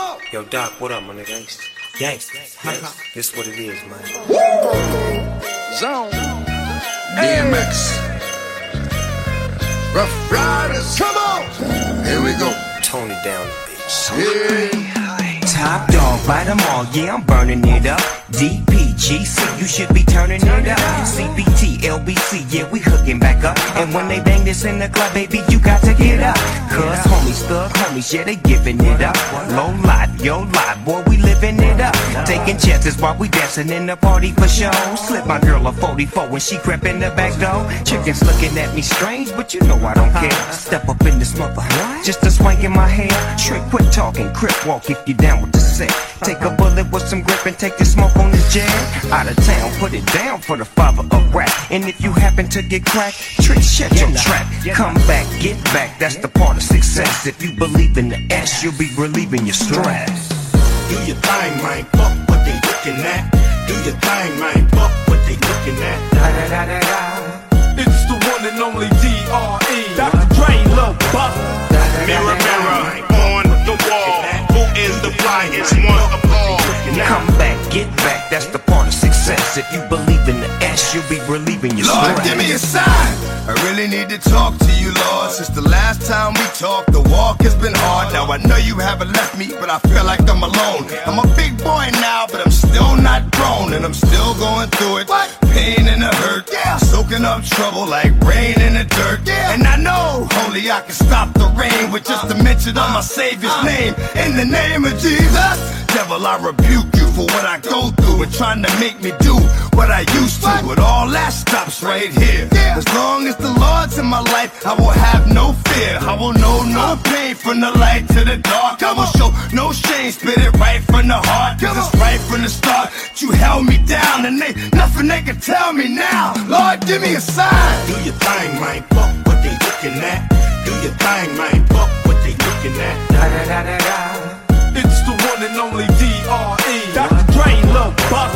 on. Yo, Doc, what up, my nigga? Gangsta. Gangsta. Yes. this what it is, man. Zone. DMX. Rough Riders. Come on. Here we go. Tone it down, bitch. Yeah. Top dog, bite them all, yeah, I'm burning it up. DPGC, you should be turning it up. CBT, LBC, yeah, we hooking back up. And when they bang this in the club, baby, you got to get up. Cause homies, thug homies, yeah, they giving it up. Low life, yo life, boy, we living it up. Taking chances while we dancing in the party for show. Slip my girl a 44 when she crept in the back door. Chickens looking at me strange, but you know I don't care. Step up in this mother, just a swank in my hair. Trick, quit talking, crip walk if you down with the set. Take a bullet with some grip and take the smoke on the jet. Out of town, put it down for the father of rap. And if you happen to get cracked, trick, shut your trap. Come back, get back, that's the part of success. If you believe in the S, you'll be relieving your stress. Do your thing, man. Fuck what they looking at. Do your thing, man. Fuck what they looking at. Da, da, da, da, da. It's the one and only D.R.E. Dr. Dre, Lil Buck. Mirror, mirror on the wall. Who is the flyest one of all? Come back, get back, that's the part of success. If you believe in the S, you'll be relieving your Lord, stress. give me a sign. I really need to talk to you, Lord. Since the last time we talked, the walk has been hard. Now I know you haven't left me, but I feel like I'm alone. I'm a big boy now, but I'm still not grown, and I'm still going through it. Pain and the hurt, yeah. Soaking up trouble like rain in the dirt. Yeah. And I know only I can stop the rain with just a mention of my Savior's uh. name. In the name of Jesus, devil, I rebuke you for what I go through and trying to make me do what I used to. But all that stops right here. As long as the Lord's in my life, I will have no fear. I will know no uh. pain from the light to the dark. I will show no shame, spit it right from the heart. Cause it's right from the start. You held me down and they nothing they can tell me now. Lord, give me a sign. Do your thing, man. Fuck what they looking at. Do your thing, man. Fuck what they looking at. Da, da, da, da, da. It's the one and only D.R.E. Dr. Dre, Lil Buck.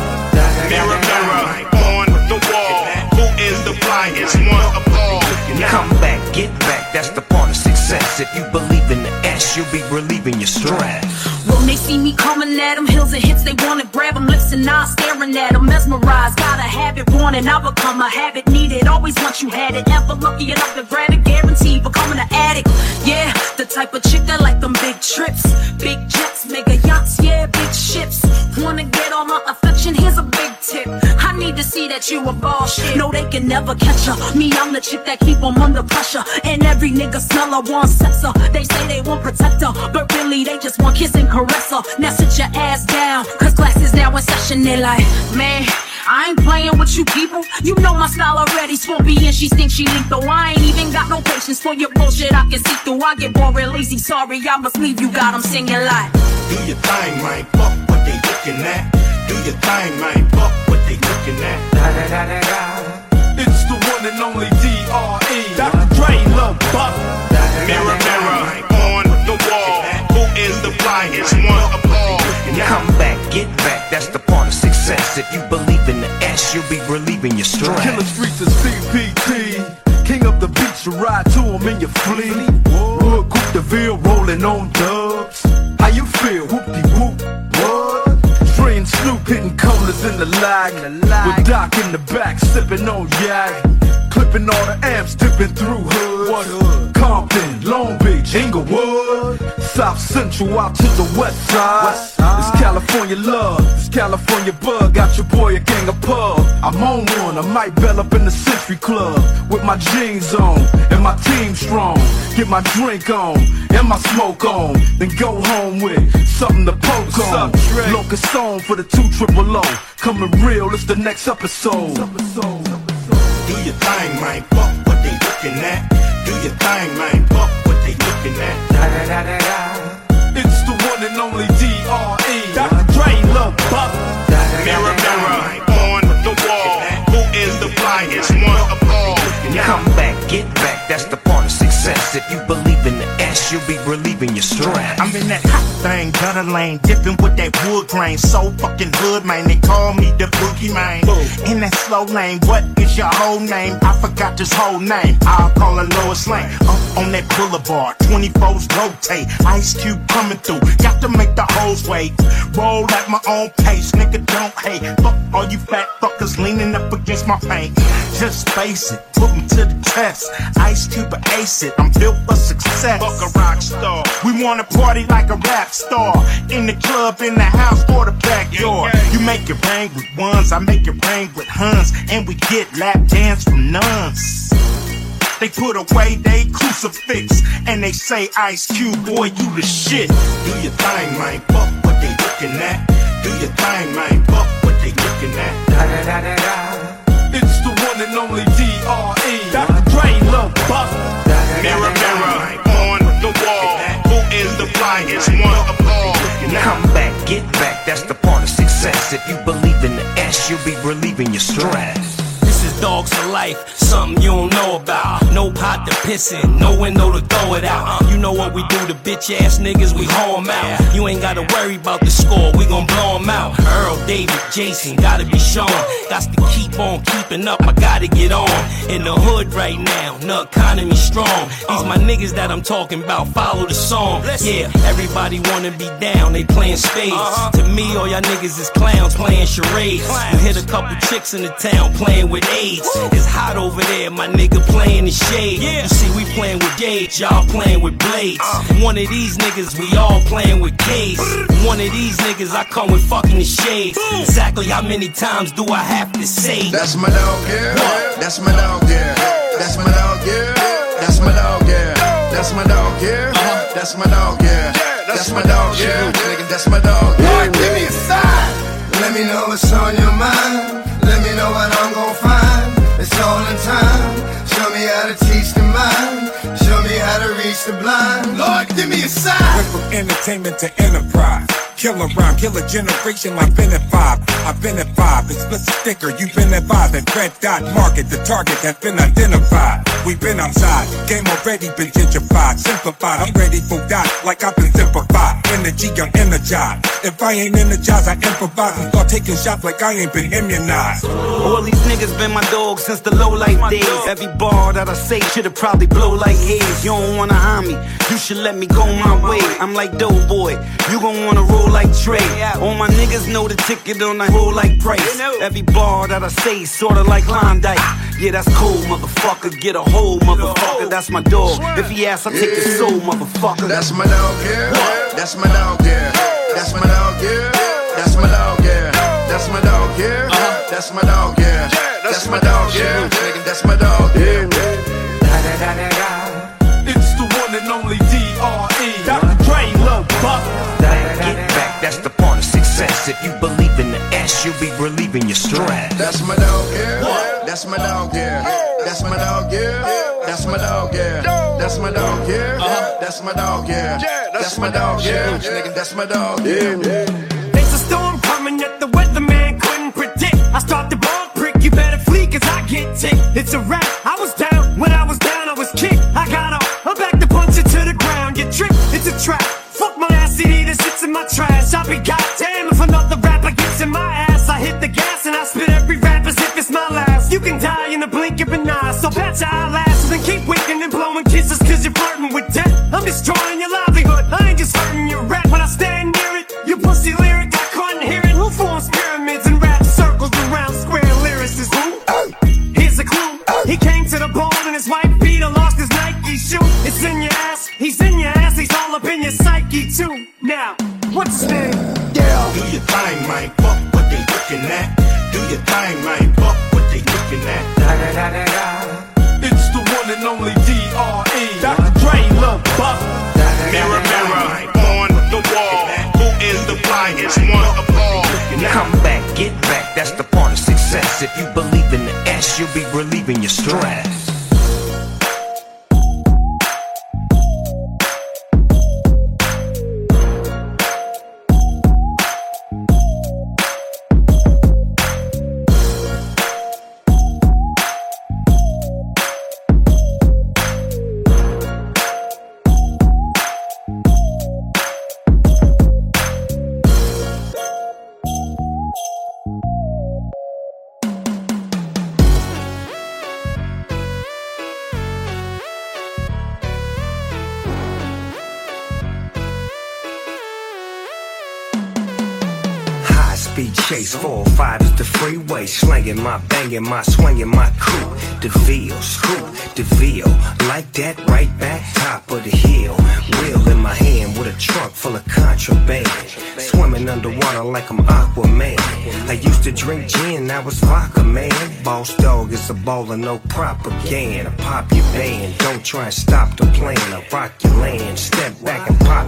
Mirror, mirror on the wall. Who is the flyest one of all? Come back, get back, that's the part of success. If you believe in the S, you'll be relieving your stress. When they see me coming at them, hills and hits, they wanna grab them, lips and eyes staring at them, mesmerized. Gotta have it, want it, I become a habit, need it. Always once you had it, ever lucky enough to grab it, guaranteed becoming an addict. Yeah, the type of chick that like them big trips, big jets, mega yachts, yeah, big ships. Wanna get all my affection? Here's a big tip. I need to see that you a shit. No, they can never catch her. Me, I'm the chick that keep 'em under pressure. And every nigga smell her, want sex her. They say they want protect her, but really they just want kissing and caress. Now sit your ass down, cause class is now in session. They like, man. I ain't playing with you people. You know my style already. Swampy and she thinks she lethal. I ain't even got no patience for your bullshit. I can see through. I get bored real lazy. Sorry, I must leave you. Got 'em singing like. Do your thing, man. Fuck what they looking at. Do your thing, man. Fuck what they looking at. Da, da, da, da, da. It's the one and only D.R.E. Dr. Dre, Lil Buck. Mirror, mirror on the wall. South Central out to the west side. It's California love, it's California bug. Got your boy a gang of pub. I'm on one, I might bell up in the Century Club with my jeans on and my team strong. Get my drink on and my smoke on, then go home with something to poke on. Locus song for the two triple O. Coming real, it's the next episode. Do your thing, man. Fuck what they looking at. Do your thing, man. Fuck what they looking at. Da, da, da, one and only D.R.E. Dr. Dre, Lil Buck. Mirror, mirror on the wall. Who is the flyest one of all? Come back, get back, that's the part of success. If you believe in the S, you'll be relieving your stress. I'm in that hot thing, gutter lane, dipping with that wood grain. So fucking hood, man. They call me the boogie man. In that slow lane, what is your whole name? I forgot this whole name. I'll call it Lois Lane. Up on that boulevard, 24s rotate. Ice Cube coming through, got to make the hoes wait. Roll at my own pace, nigga, don't hate. Fuck all you fat fuckers leaning up against my paint. Just face it, put me to the test. Ice Cube ace it, I'm built for success. Fuck a rock star. We wanna party like a rap star. In the club, in the house, or the backyard. You make it rain with ones, I make it rain with huns. And we get lap dance from nuns. They put away they crucifix and they say, Ice Cube, boy, you the shit. Do your thing, man. Fuck what they looking at. Do your thing, man. Fuck what they looking at. Da da da da da. It's the one and only D.R.E. Dr. Dre, Lil Buff. Mirror, mirror, wall. Who is the one of all? Come back, get back, that's the part of success. If you believe in the S, you'll be relieving your stress. Dogs for life, something you don't know about. No pot to piss in, no window to throw it out. Uh, you know what we do to bitch ass niggas, we hoe 'em out. You ain't gotta worry about the score, we gon' blow 'em out. Earl, David, Jason, gotta be shown. Got to keep on keeping up, I gotta get on. In the hood right now, the economy strong. These my niggas that I'm talking about, follow the song. Yeah, everybody wanna be down, they playing spades. Uh-huh. To me, all y'all niggas is clowns playing charades. You hit a couple chicks in the town playing with AIDS. It's hot over there, my nigga playing in shade. You see, we playing with gauge, y'all playing with blades. Uh. One of these niggas, we all playing with K's. One of these niggas, I come with fucking the shades. Exactly how many times do I have to say? That's my dog, yeah. That's my dog, yeah. That's my dog, yeah. That's my dog, yeah. Uh-huh. That's my dog, yeah. That's my dog, yeah. That's my dog, yeah. That's my dog, yeah. Give me a sign. Let me know what's on your mind. Let me know what I'm gonna how to teach the mind. Show me how to reach the blind. Lord, give me a sign. Went from entertainment to enterprise. Kill a rhyme, kill a generation like been at five. I've been at five, it's split sticker, you've been advised. And red dot market, the target that's been identified. We've been outside, game already been gentrified, simplified. I'm ready for that, like I've been simplified. Energy, I'm energized. If I ain't energized, I improvise and start taking shots like I ain't been immunized. All these niggas been my dogs since the low life days. Every bar that I say should've probably blow like haze. You don't wanna harm me, you should let me go my way. I'm like Doughboy, you gon' wanna roll like Trey. All my niggas know the ticket on the roll like price. Every bar that I say sorta like Klondike. Yeah, that's cool, motherfucker. Get a hole, motherfucker. That's my dog. If he asks, I take his soul, motherfucker. That's my dog, yeah. That's my dog, yeah. That's my dog, yeah. That's my dog, yeah. That's my dog, yeah. Uh-huh. That's my dog, yeah. That's my dog, yeah. That's my dog, yeah. Da da da da da. It's the one and only that's the part of success. If you believe in the S, you'll be relieving your stress. That's my dog, yeah. That's my dog, yeah. That's my dog, yeah. That's my dog, yeah. That's my dog, yeah. Uh-huh. That's my dog, yeah. That's my dog, yeah. That's my dog, yeah. There's a storm coming that the weatherman couldn't predict. I start the ball prick, you better flee cause I get ticked. It's a wrap. I was down, when I was down, I was kicked. I got up, I'm back to punch it to the ground. You trick, it's a trap. It either sits in my trash. I'll be goddamn if another rapper gets in my ass. I hit the gas and I spit every rap as if it's my last. You can die in the blink of an eye, so pat your eyelashes and keep winking and blowing kisses cause you're flirting with death. I'm destroying your livelihood, I ain't just hurting your rap. When I stand near it, you pussy lyric, Now, what's his name? Yeah. Do your thing, man. Fuck what they looking at. Do your thing, man. Fuck what they looking at. Da da da da da. It's the one and only D.R.E. Dr. Dre, Lil Buff. Mirror, mirror, on the wall. Who is the flyest one of all? Come back, get back, that's the part of success. If you believe in the S, you'll be relieving your stress. Slanging my banging my swinging my crew. DeVille, scoop, DeVille. Like that, right back, top of the hill. Wheel in my hand with a trunk full of contraband. Swimming underwater like I'm Aquaman. I used to drink gin, I was vodka man. Boss dog is a baller, no propaganda. Pop your band, don't try and stop the plan. I rock your land, step back and pop.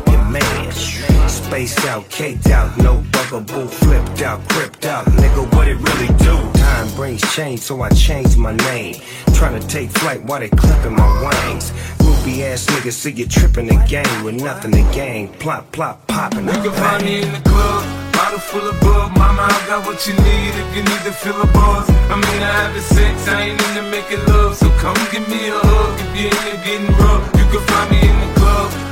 Spaced out, caked out, no bugaboo, flipped out, cripped out. Nigga, what it really do? Time brings change, so I changed my name. Trying to take flight while they clipping my wings. Groupie ass niggas see you tripping the game with nothing to gain. Plop, plop, popping. You can find me in the club, bottle full of bub. Mama, I got what you need if you need to feel a buzz. I mean, I have the sex, I ain't into making love. So come give me a hug if you're into getting rough. You can find me in the club.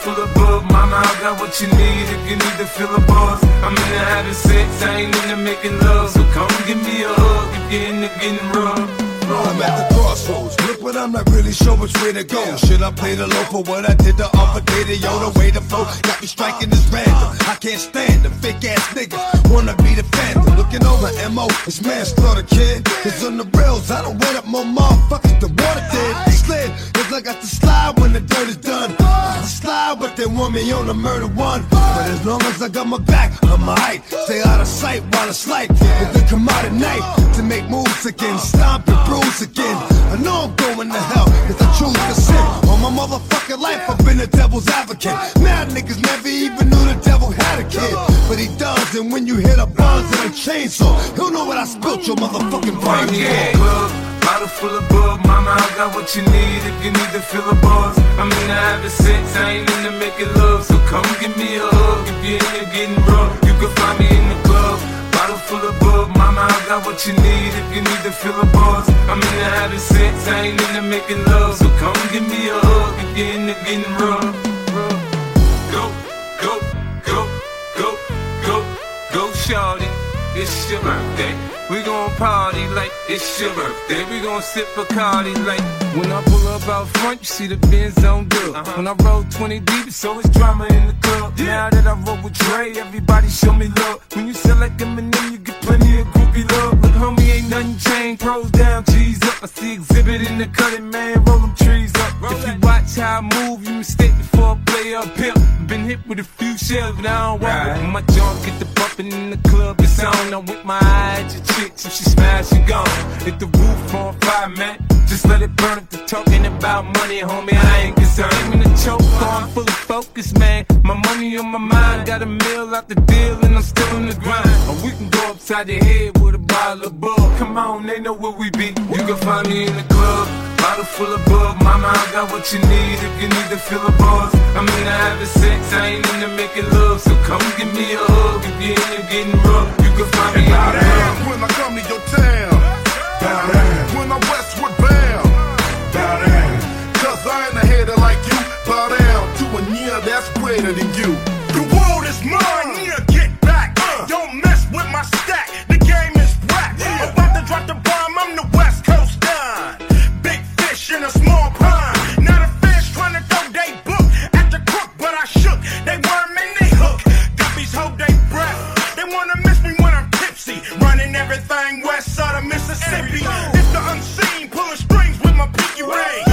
Full of bub, mama, I got what you need if you need to feel a buzz. I'm in into having sex, I ain't into making love. So come give me a hug if you're into getting rough. I'm at the crossroads. Look, but I'm not really sure which way to go. Should I play the low for what I did the other day? The yo, the way to flow got me striking this random. I can't stand the fake ass niggas. Wanna be the phantom. Looking over MO, it's manslaughter, kid. Cause on the rails, I don't wet up more motherfuckers than water did. Slid, cause I got to slide when the dirt is done. I slide, but they want me on the murder one. But as long as I got my back, I'm alright. Stay out of sight while it's light. If they come out at night to make moves again, stomp and bruise again. I know I'm going to hell, cause I choose to sin. All my motherfucking life, I've been a devil's advocate. Mad niggas never even knew the devil had a kid. But he does, and when you hit a buzz and a chainsaw, he'll know what I spilt your motherfucking brain Find me in the for. bottle full of bub. Mama, I got what you need if you need to feel a buzz. I'm into having sex, I ain't into making love. So come give me a hug if you're into getting rough. You can find me in the club. Bottle full of bub, mama, I got what you need if you need to feel a buzz. I'm into having sex, I ain't into making love. So come give me a hug if you're into getting rough. Go, go, go, go, go, go, shorty. It's your birthday. We gon' party like it's your birthday. We gon' sip Bacardi like when I pull up out front, you see the Benz on dub. Uh-huh. When I roll 20 deep, so it's always drama in the club. Now that I roll with Dre, everybody show me love. When you sell like Eminem, you get plenty of groupie love. Look, homie, ain't nothing changed. Pros down, G's up. I see exhibit in the cutting, man. Roll them trees up. If you watch how I move, you mistake before I play up here. Been hit with a few shells, but I don't with my junk. Get the bumping in the club, it's on. I'm with my eyes, your chicks. If she smash, she gone. Hit the roof on fire, man. Just let it burn if they're talking about money, homie. I ain't concerned. I'm in the choke, I'm fully focused, man. My money on my mind, got a meal out the deal, and I'm still in the grind. Or we can go upside the head with a bottle of bug. Come on, they know where we be. You can find me in the club. Bottle full of bug, mama, I got what you need if you need to feel a buzz. I'm into having sex, I ain't into making love. So come give me a hug if you're into getting rough. You can find me in the when I come to your town. When I'm westward bound. Bow down, cause I ain't a hater like you. Bow down to a year that's greater than you. The world is mine, yeah, get back. Uh. Don't mess with my stack, the game is whack. About to drop the bomb, I'm the West Coast Don. Big fish in a small pond. Not a fish trying to throw they book at the crook, but I shook. They worm and they hook. Guppies hold they breath. They wanna miss me when I'm tipsy. Running everything west side of Mississippi. My pinky ring.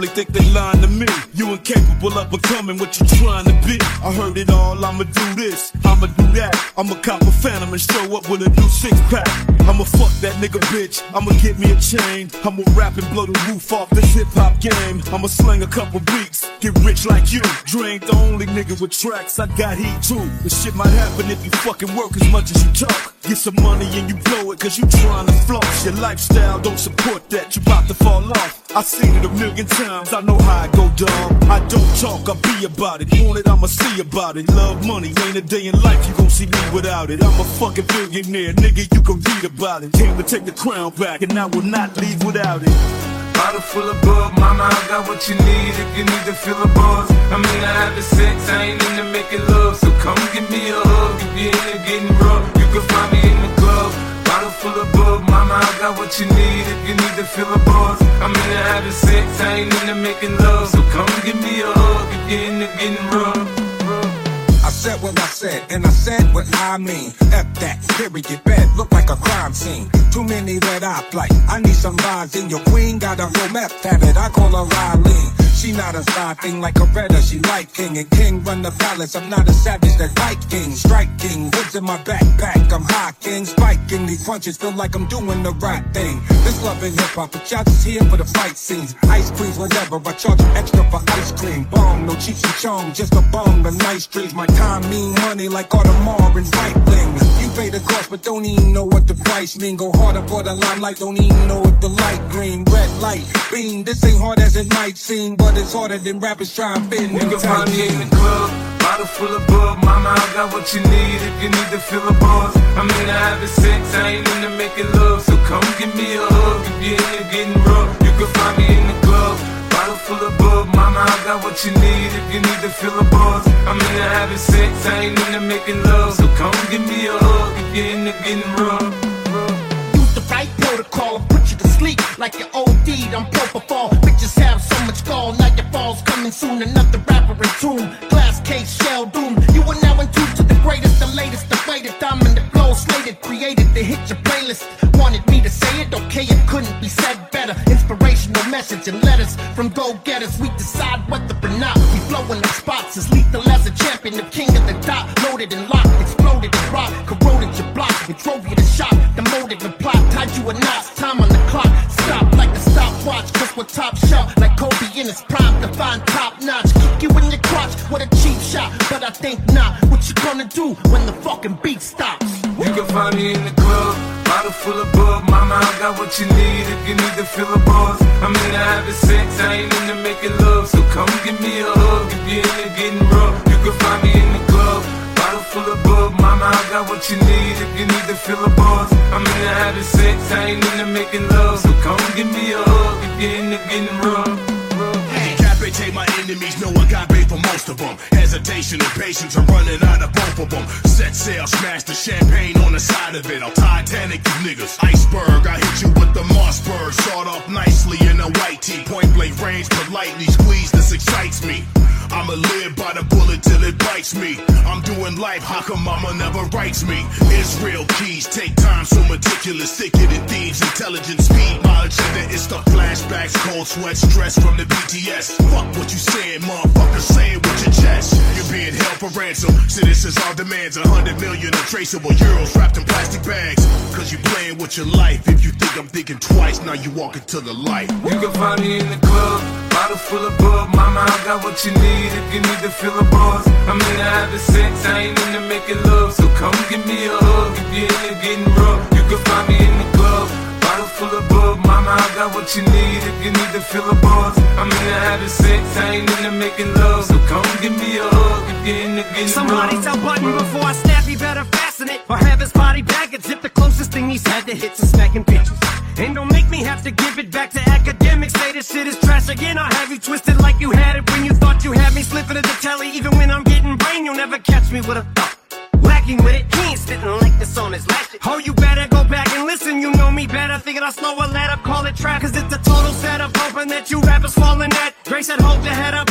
Probably think they lying to me. You incapable of becoming what you trying to be. I heard it all, I'ma do this, I'ma do that. I'ma cop a phantom and show up with a new six pack. I'ma fuck that nigga bitch, I'ma get me a chain. I'ma rap and blow the roof off this hip hop game. I'ma sling a couple beats, get rich like you. Dre ain't the only nigga with tracks, I got heat too. The shit might happen if you fucking work as much as you talk. Get some money and you blow it cause you trying to floss. Your lifestyle don't support that, you about to fall off. I seen it a million times, I know how I go dumb. I don't talk, I be about it. Want it, I'ma see about it. Love money, ain't a day in life you gon' see me without it. I'm a fucking billionaire, nigga, you can read about it. Came to take the crown back, and I will not leave without it. Bottle full of bub, mama, I got what you need if you need to fill a buzz. I mean, I have having sex, I ain't into making love. So come give me a hug if you're into getting rough. You can find me in the. Full of bub, mama, I got what you need if you need to fill a buzz. I'm into having sex, I ain't into making love. So come and give me a hug if you're into getting rough. I said what I said, and I said what I mean. F that, period, bed look like a crime scene. Too many red eye flight. I need some lines in your queen. Got a real meth habit, I call her Riley. She not a side thing like a redder, she like king. And king run the palace, I'm not a savage, that Viking. Striking, hoods in my backpack, I'm high king. Spiking, these punches feel like I'm doing the right thing. This love and hip hop, but y'all just here for the fight scenes. Ice creams, whatever, I charge extra for ice cream. Bong, no Cheech and Chong, just a bong, the nice trees. My time mean money like Audemars and Breitling. You pay the cost, but don't even know what the price mean. Go harder for the limelight, don't even know what the light green, red light, beam. This ain't hard as it might seem, but it's harder than rappers trying to fit You can find me in the club, bottle full of bub. Mama, I got what you need if you need to fill a buzz. I'm into having sex, I ain't into making love. So come give me a hug if you're getting rough. You can find me in the club. Bottle full of bub, mama, I got what you need if you need to fill a buzz. I'm into having sex, I ain't into making love. So come give me a hug if you're into getting rough. Use the right protocol put you to sleep like you're OD'd. I'm propofol. Bitches have so much gall, now your fall's coming soon. Another rapper in tune. Glass case, shell doom. You are now in tune to the greatest, the latest, the latest. Diamond the created to hit your playlist. Wanted me to say it, okay, it couldn't be said better. Inspirational message and letters from go-getters. We decide whether or not we flow in the spots. As lethal as a champion, the king of the dot. Loaded and locked, exploded and rock, corroded your block, and drove you to shop. Demoted and plot, tied you a knot. Time on the clock, stop like a stopwatch. Cause we're top shelf, like Kobe in his prime. Define top notch, kick you in your crotch. What a cheap shot, but I think not. What you gonna do when the fucking beat stops? You can find me in the club, bottle full of bub. Mama, I got what you need if you need to fill a buzz. I'm into having sex, I ain't into making love. So come give me a hug if you're into getting rough. You can find me in the club, bottle full of bub. Mama, I got what you need if you need to fill a buzz. I'm into having sex, I ain't into making love. So come give me a hug if you're into getting rough. My enemies, no agape for most of them. Hesitation and patience, I'm running out of both of them. Set sail, smash the champagne on the side of it. I'll Titanic you niggas. Iceberg, I hit you with the Mossberg. Shot off nicely in a white tee. Point blank range, politely squeeze, this excites me. I'ma live by the bullet till it bites me. I'm doing life, how come mama never writes me? Israel Keyes take time, so meticulous. Thicker than thieves, intelligent speed, my agenda. It's the flashbacks, cold sweat, stress from the BTS. Fuck what you saying, motherfucker, say it with your chest. You're being held for ransom. Citizens all demands a hundred million untraceable euros wrapped in plastic bags. Cause you playing with your life. If you think I'm thinking twice, now you walk into the light. You can find me in the club, bottle full of bub. Mama, I got what you need if you need to fill a buzz. I'm into having sex, I ain't into making love. So come give me a hug if you're getting rough. You can find me in the club, full of bub. Mama, I got what you need if you need to fill a buzz. I'm into having sex, I ain't into making love. So come give me a hug if get in the getting Somebody tell Button before I snap, he better fasten it. Or have his body bag and zip the closest thing he's had to hits and smacking bitches. And don't make me have to give it back to academics. Say this shit is trash again. I'll have you twisted like you had it when you thought you had me slipping at the telly. Even when I'm getting brain, you'll never catch me with a thought. With it, he ain't like this on his last shit. Oh, you better go back and listen. You know me better. Thinking I'll slow a let up, call it trap. Cause it's a total setup. Hoping that you rappers fall in that. Grace said, hold your head up.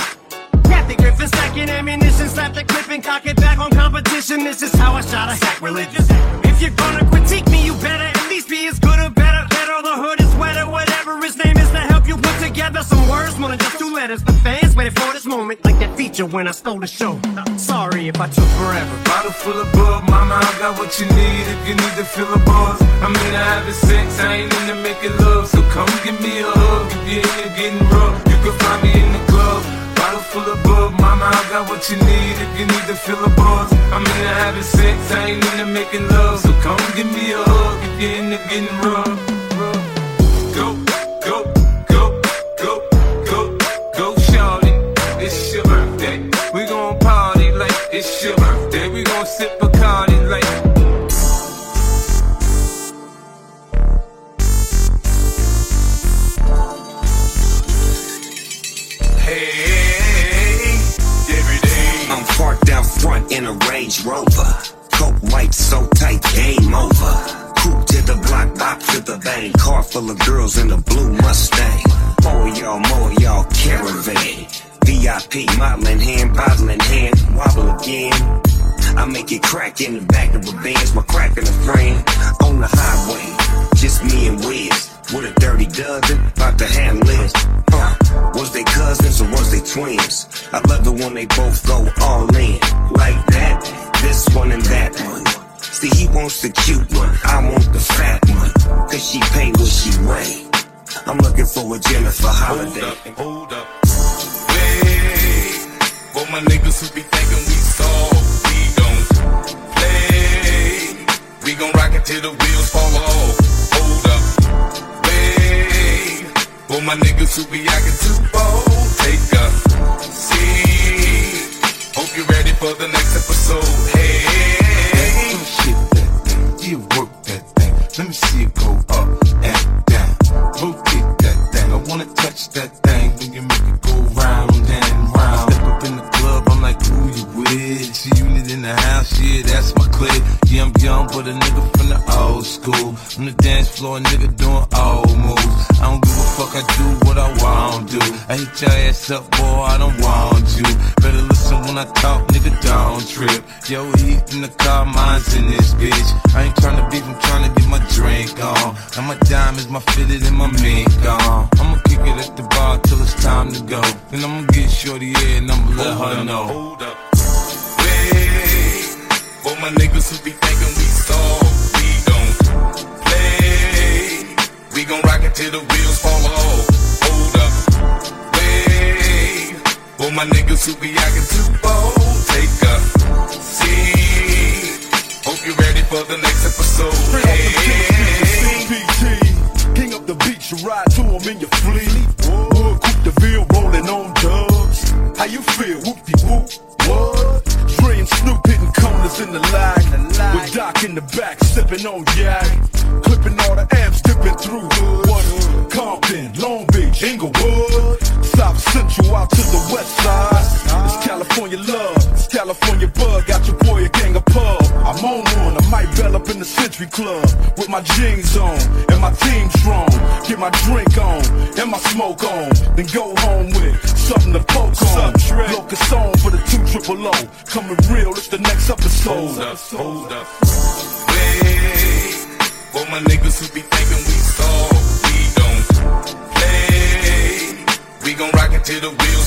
Kathy Griffin, second ammunition, slap the clip and cock it back on competition. This is how I shot a sacrilegious. If you're gonna critique me, you better at least be as good or better. Better, the hood is wetter, whatever his name is to help you put together some words more than just two letters. The fans waited for this moment, like that feature when I stole the show. Sorry if I took forever. Bottle full of bub, mama, I got what you need if you need to fill a buzz. I'm into having sex, I ain't into making love. So come give me a hug if you're getting rough. You can find me in the club. Got what you need if you need to fill a buzz. I'm into having sex, I ain't into making love. So come give me a hug if you're into getting rough.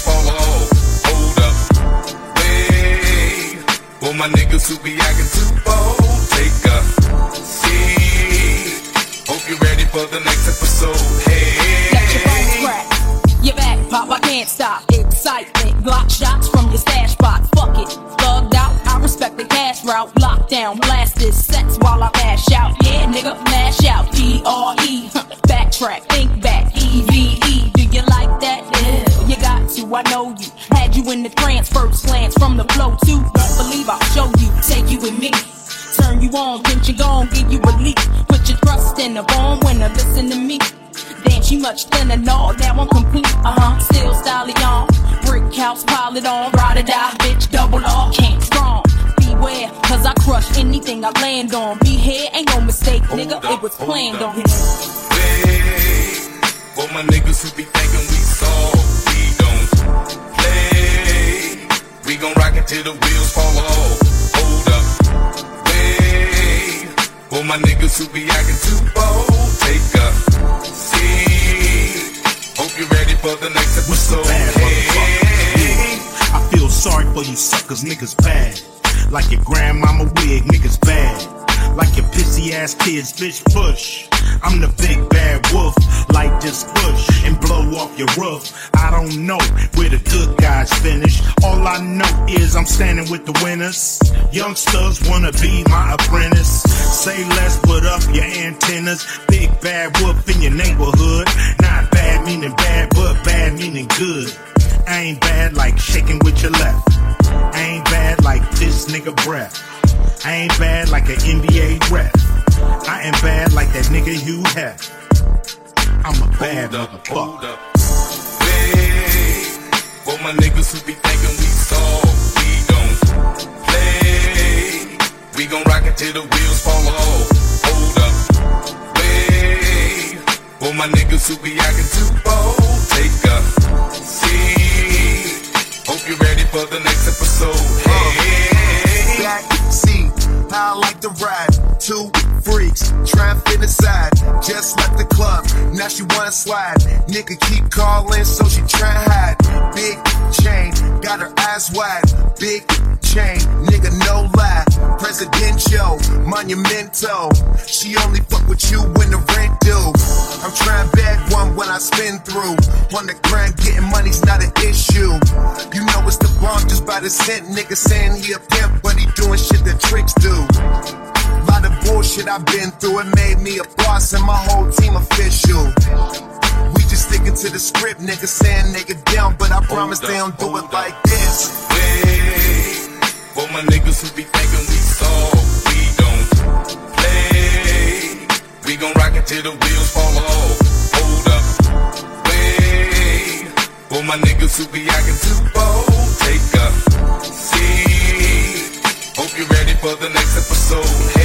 Off. Hold up. Wait. For my niggas who be acting too bold, take a seat. Hope you're ready for the next episode. Hey. Got your bones cracked. Your back pop, I can't stop. Excitement, block shots from your stash spot. Fuck it, thugged out. I respect the cash route. Lockdown, this sets while I bash out. Yeah, nigga, mash out. G R E, backtrack, I know you. Had you in the trance, first glance from the flow too. Don't believe I'll show you, take you with me. Turn you on, tension gone, give you relief. Put your trust in a born winner, listen to me. Damn, she much thinner, no, That won't complete. Uh huh, still styling on. Brick house, pile it on, ride or die, bitch, double off, can't strong. Beware, cause I crush anything I land on. Be here, ain't no mistake, nigga, it was planned on. Hey, for my niggas who be thinking we saw. Gon' rock it till the wheels fall off. Hold up, wait. For my niggas who be acting too bold, take a seat. Hope you're ready for the next episode. Hey. I feel sorry for you suckers, niggas bad. Like your grandmama wig, niggas bad. Like your pissy ass kids, bitch, push. I'm the big bad wolf, like this push and blow off your roof. I don't know where the good guys finish. All I know is I'm standing with the winners. Youngsters wanna be my apprentice. Say less, put up your antennas. Big bad wolf in your neighborhood. Not bad meaning bad, but bad meaning good. I ain't bad like shaking with your left. I ain't bad like this nigga breath. I ain't bad like an NBA rep. I am bad like that nigga Hugh Hef. I'm a bad motherfucker. Hey, for my niggas who be thinking we soft, we don't play. We gon' rock it till the wheels fall off. Hold up, wait. For my niggas who be acting too bold, take a seat. Hope you're ready for the next episode. I like to ride. Two freaks to fit inside. Just left the club, now she wanna slide. Nigga keep calling, so she try hide. Big chain, got her eyes wide. Big chain, nigga no lie. Presidential, monumental. She only fuck with you when the rent due. I'm trying bag one when I spin through. On the grind, getting money's not an issue. You know it's the bomb just by the cent. Nigga saying he a pimp, but he doing shit that tricks do. Lot of bullshit I've been through, it made me a boss and my whole team official. We just sticking to the script, nigga saying nigga down, but I promise they don't do it like this. Hey, for my niggas who be thinking we soft, we don't play. We gon' rock it till the wheels fall off. Hold up, wait. For my niggas who be acting too bold, take a seat. Hope you're ready for the next episode.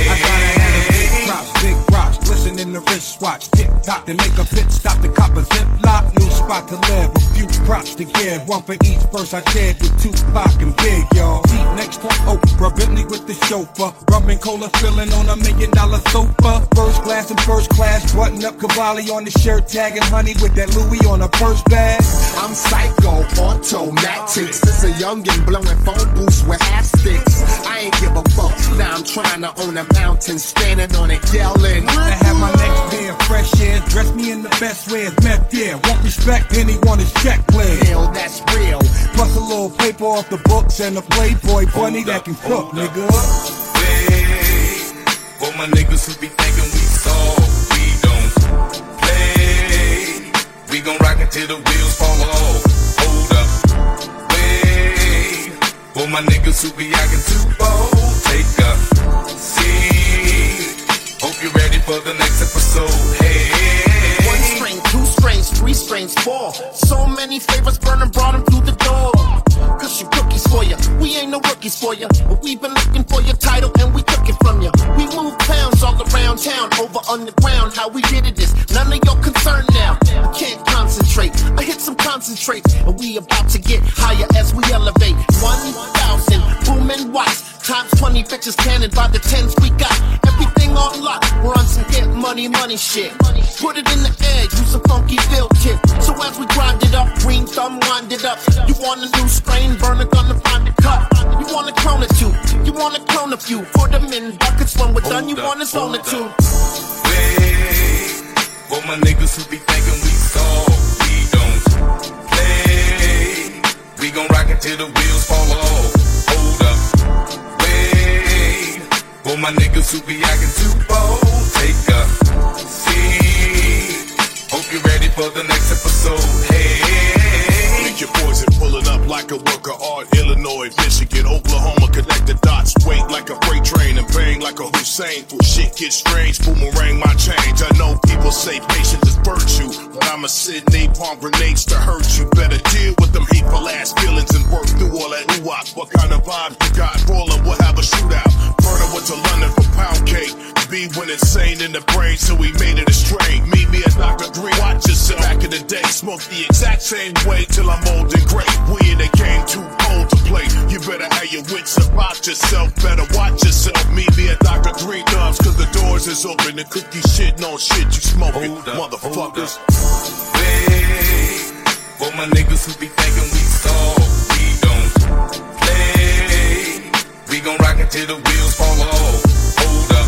In the wristwatch. Tick tock to make a pit stop the cop a zip lock. New spot to live, a few props to give. One for each verse I did with Tupac and Big, y'all. Seat next to Oprah, Bentley with the chauffeur. Rum and cola filling on a million dollar sofa. First class and first class, button up Cavalli on the shirt, tagging honey with that Louis on a purse bag. I'm psycho, automatics. This a youngin' blowing phone booths with half sticks. I ain't give a fuck. Now I'm trying to own a mountain, standing on it, yelling. I have my neck being fresh air, dress me in the best way it's meth, yeah. Want respect, anyone is check play. Hell, that's real. Plus a little paper off the books and a Playboy bunny that can cook, nigga. Hey, for my niggas who be thinking we soft, we don't play. We gon' rock it till the wheels fall off. Hold up, wait. For my niggas who be acting too bold, take a seat. You're ready for the next episode. Hey, One string, two strings, three strings, four. So many flavors burning, brought them through the door. Cushion cookies for you. We ain't no rookies for you. But we've been looking for your title and we took it from you. We moved pounds all around town, over underground. How we did it is none of your concern now. I can't concentrate. I hit some concentrates and we about to get higher as we elevate. 1,000 booming watts. Times 20 bitches cannon by the tens we got. Everything on lock. We're on some get money, money shit. Put it in the air, use a funky tip. So as we grind it up, green thumb wind it up. You want a new strain, burn it, gonna find the cut. You want to clone a two, you want to clone a few. Put them in buckets when we're done, you want to zone a two. For my niggas who be thinking we soft, we don't play. We gon' rock it till the wheels fall off. My niggas who be acting too bold, take a seat. Hope you're ready for the next episode. Hey, Make your poison pulling up like a work of art. Illinois, Michigan, Oklahoma, connect the dots. Wait like a freight train and bang like a Hussein. For shit gets strange, boomerang my change. I know people say patience is virtue, but I'ma sit napalm grenades to hurt you. Better deal with them hateful ass feelings and work through all that ooh What kind of vibe you got? Roller, we'll have a shootout. Murder went to London for pound cake. B went insane in the brain, so we made it a strain. Meet me at Dr. Green, watch yourself. Back in the day, smoked the exact same way till I'm old and gray. We in the game too old to play. You better have your wits about yourself. Better watch yourself. Meet me at Dr. Greenthumb's, cause the doors is open. The cookie shit, no shit, you smoking, motherfuckers. Wait, for my niggas who be thinking we We gon' the wheels fall off. Hold up,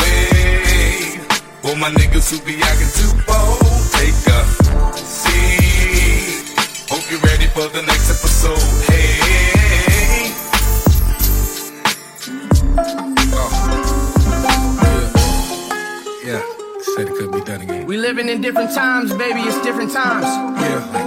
wait, for my niggas who be acting too bold, take a seat. Hope you're ready for the next episode. Hey. Oh. Yeah, said it could be done again. We living in different times, baby. It's different times. Yeah,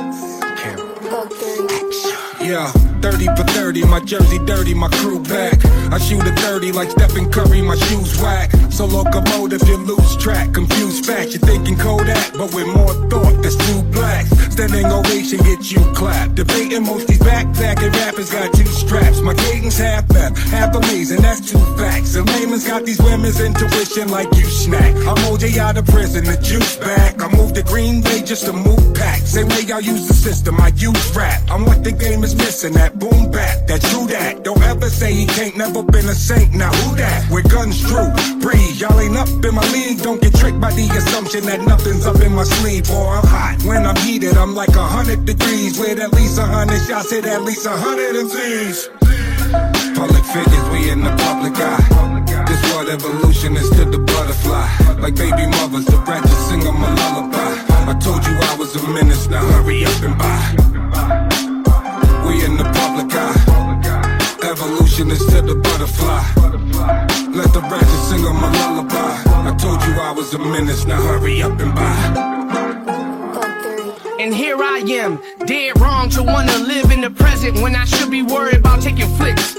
30 for 30, my jersey dirty, my crew back. I shoot a 30 like Stephen Curry, my shoes whack. So locomotive, you lose track, confused facts. You're thinking Kodak, but with more thought, that's two blacks. Standing ovation, get you clapped. Debating most these backpacking rappers got two straps. My cadence half left, half amazing, that's two facts. The layman's got these women's intuition like you snack. I'm OJ out of prison, the juice back. I moved to Green Bay just to move back. Same way y'all use the system, I use rap. I'm what the game is missing, that boom bap, that true that. Don't ever say he can't, never been a saint. Now who that? With guns true, breathe. Y'all ain't up in my league, don't get tricked by the assumption that nothing's up in my sleeve. Boy, I'm hot. When I'm heated, I'm like a hundred degrees. With at least a hundred shots, hit at least a hundred and Z's. Public figures, we in the public eye. This world evolution is to the butterfly. Like baby mothers, the branches sing 'em a lullaby. I told you I was a menace, now hurry up and buy. We in the. Evolution is to the butterfly. Let the branches sing 'em a lullaby. I told you I was a menace, now hurry up and buy. And here I am, dead wrong to wanna live in the present when I should be worried about taking flicks.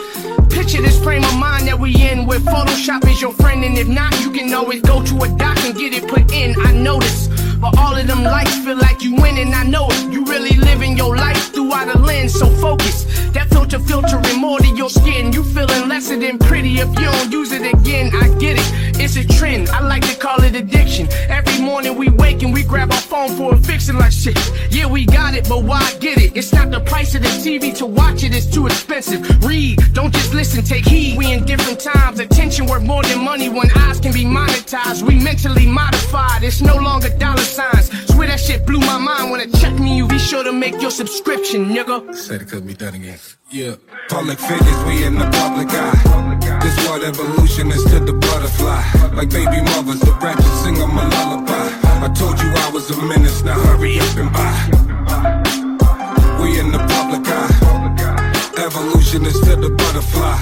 Picture this frame of mind that we in where Photoshop is your friend, and if not, you can always go to a doc and get it put in. I notice, but all of them lights feel like you winning. I know it. You really living your life through throughout a lens, so focus. That filter filtering more to your skin. You feeling lesser than pretty if you don't use it again. I get it. It's a trend. I like to call it addiction. Every morning we wake and we grab our phone for a fixing like shit. Yeah, we got it, but why get it? It's not the price of the TV to watch it. It's too expensive. Read, don't just listen. Take heed. We in different times. Attention worth more than money when eyes can be monetized. We mentally modified. It's no longer dollar signs. Swear that shit blew my mind when it checked me. You be sure to make your subscription, nigga. Said it could be done again. Yeah. Public figures, we in the public eye. This world evolution is to the butterfly. Like baby mothers, the branches sing 'em a lullaby. I told you I was a menace, now hurry up and buy. We in the public eye. Evolution is to the butterfly.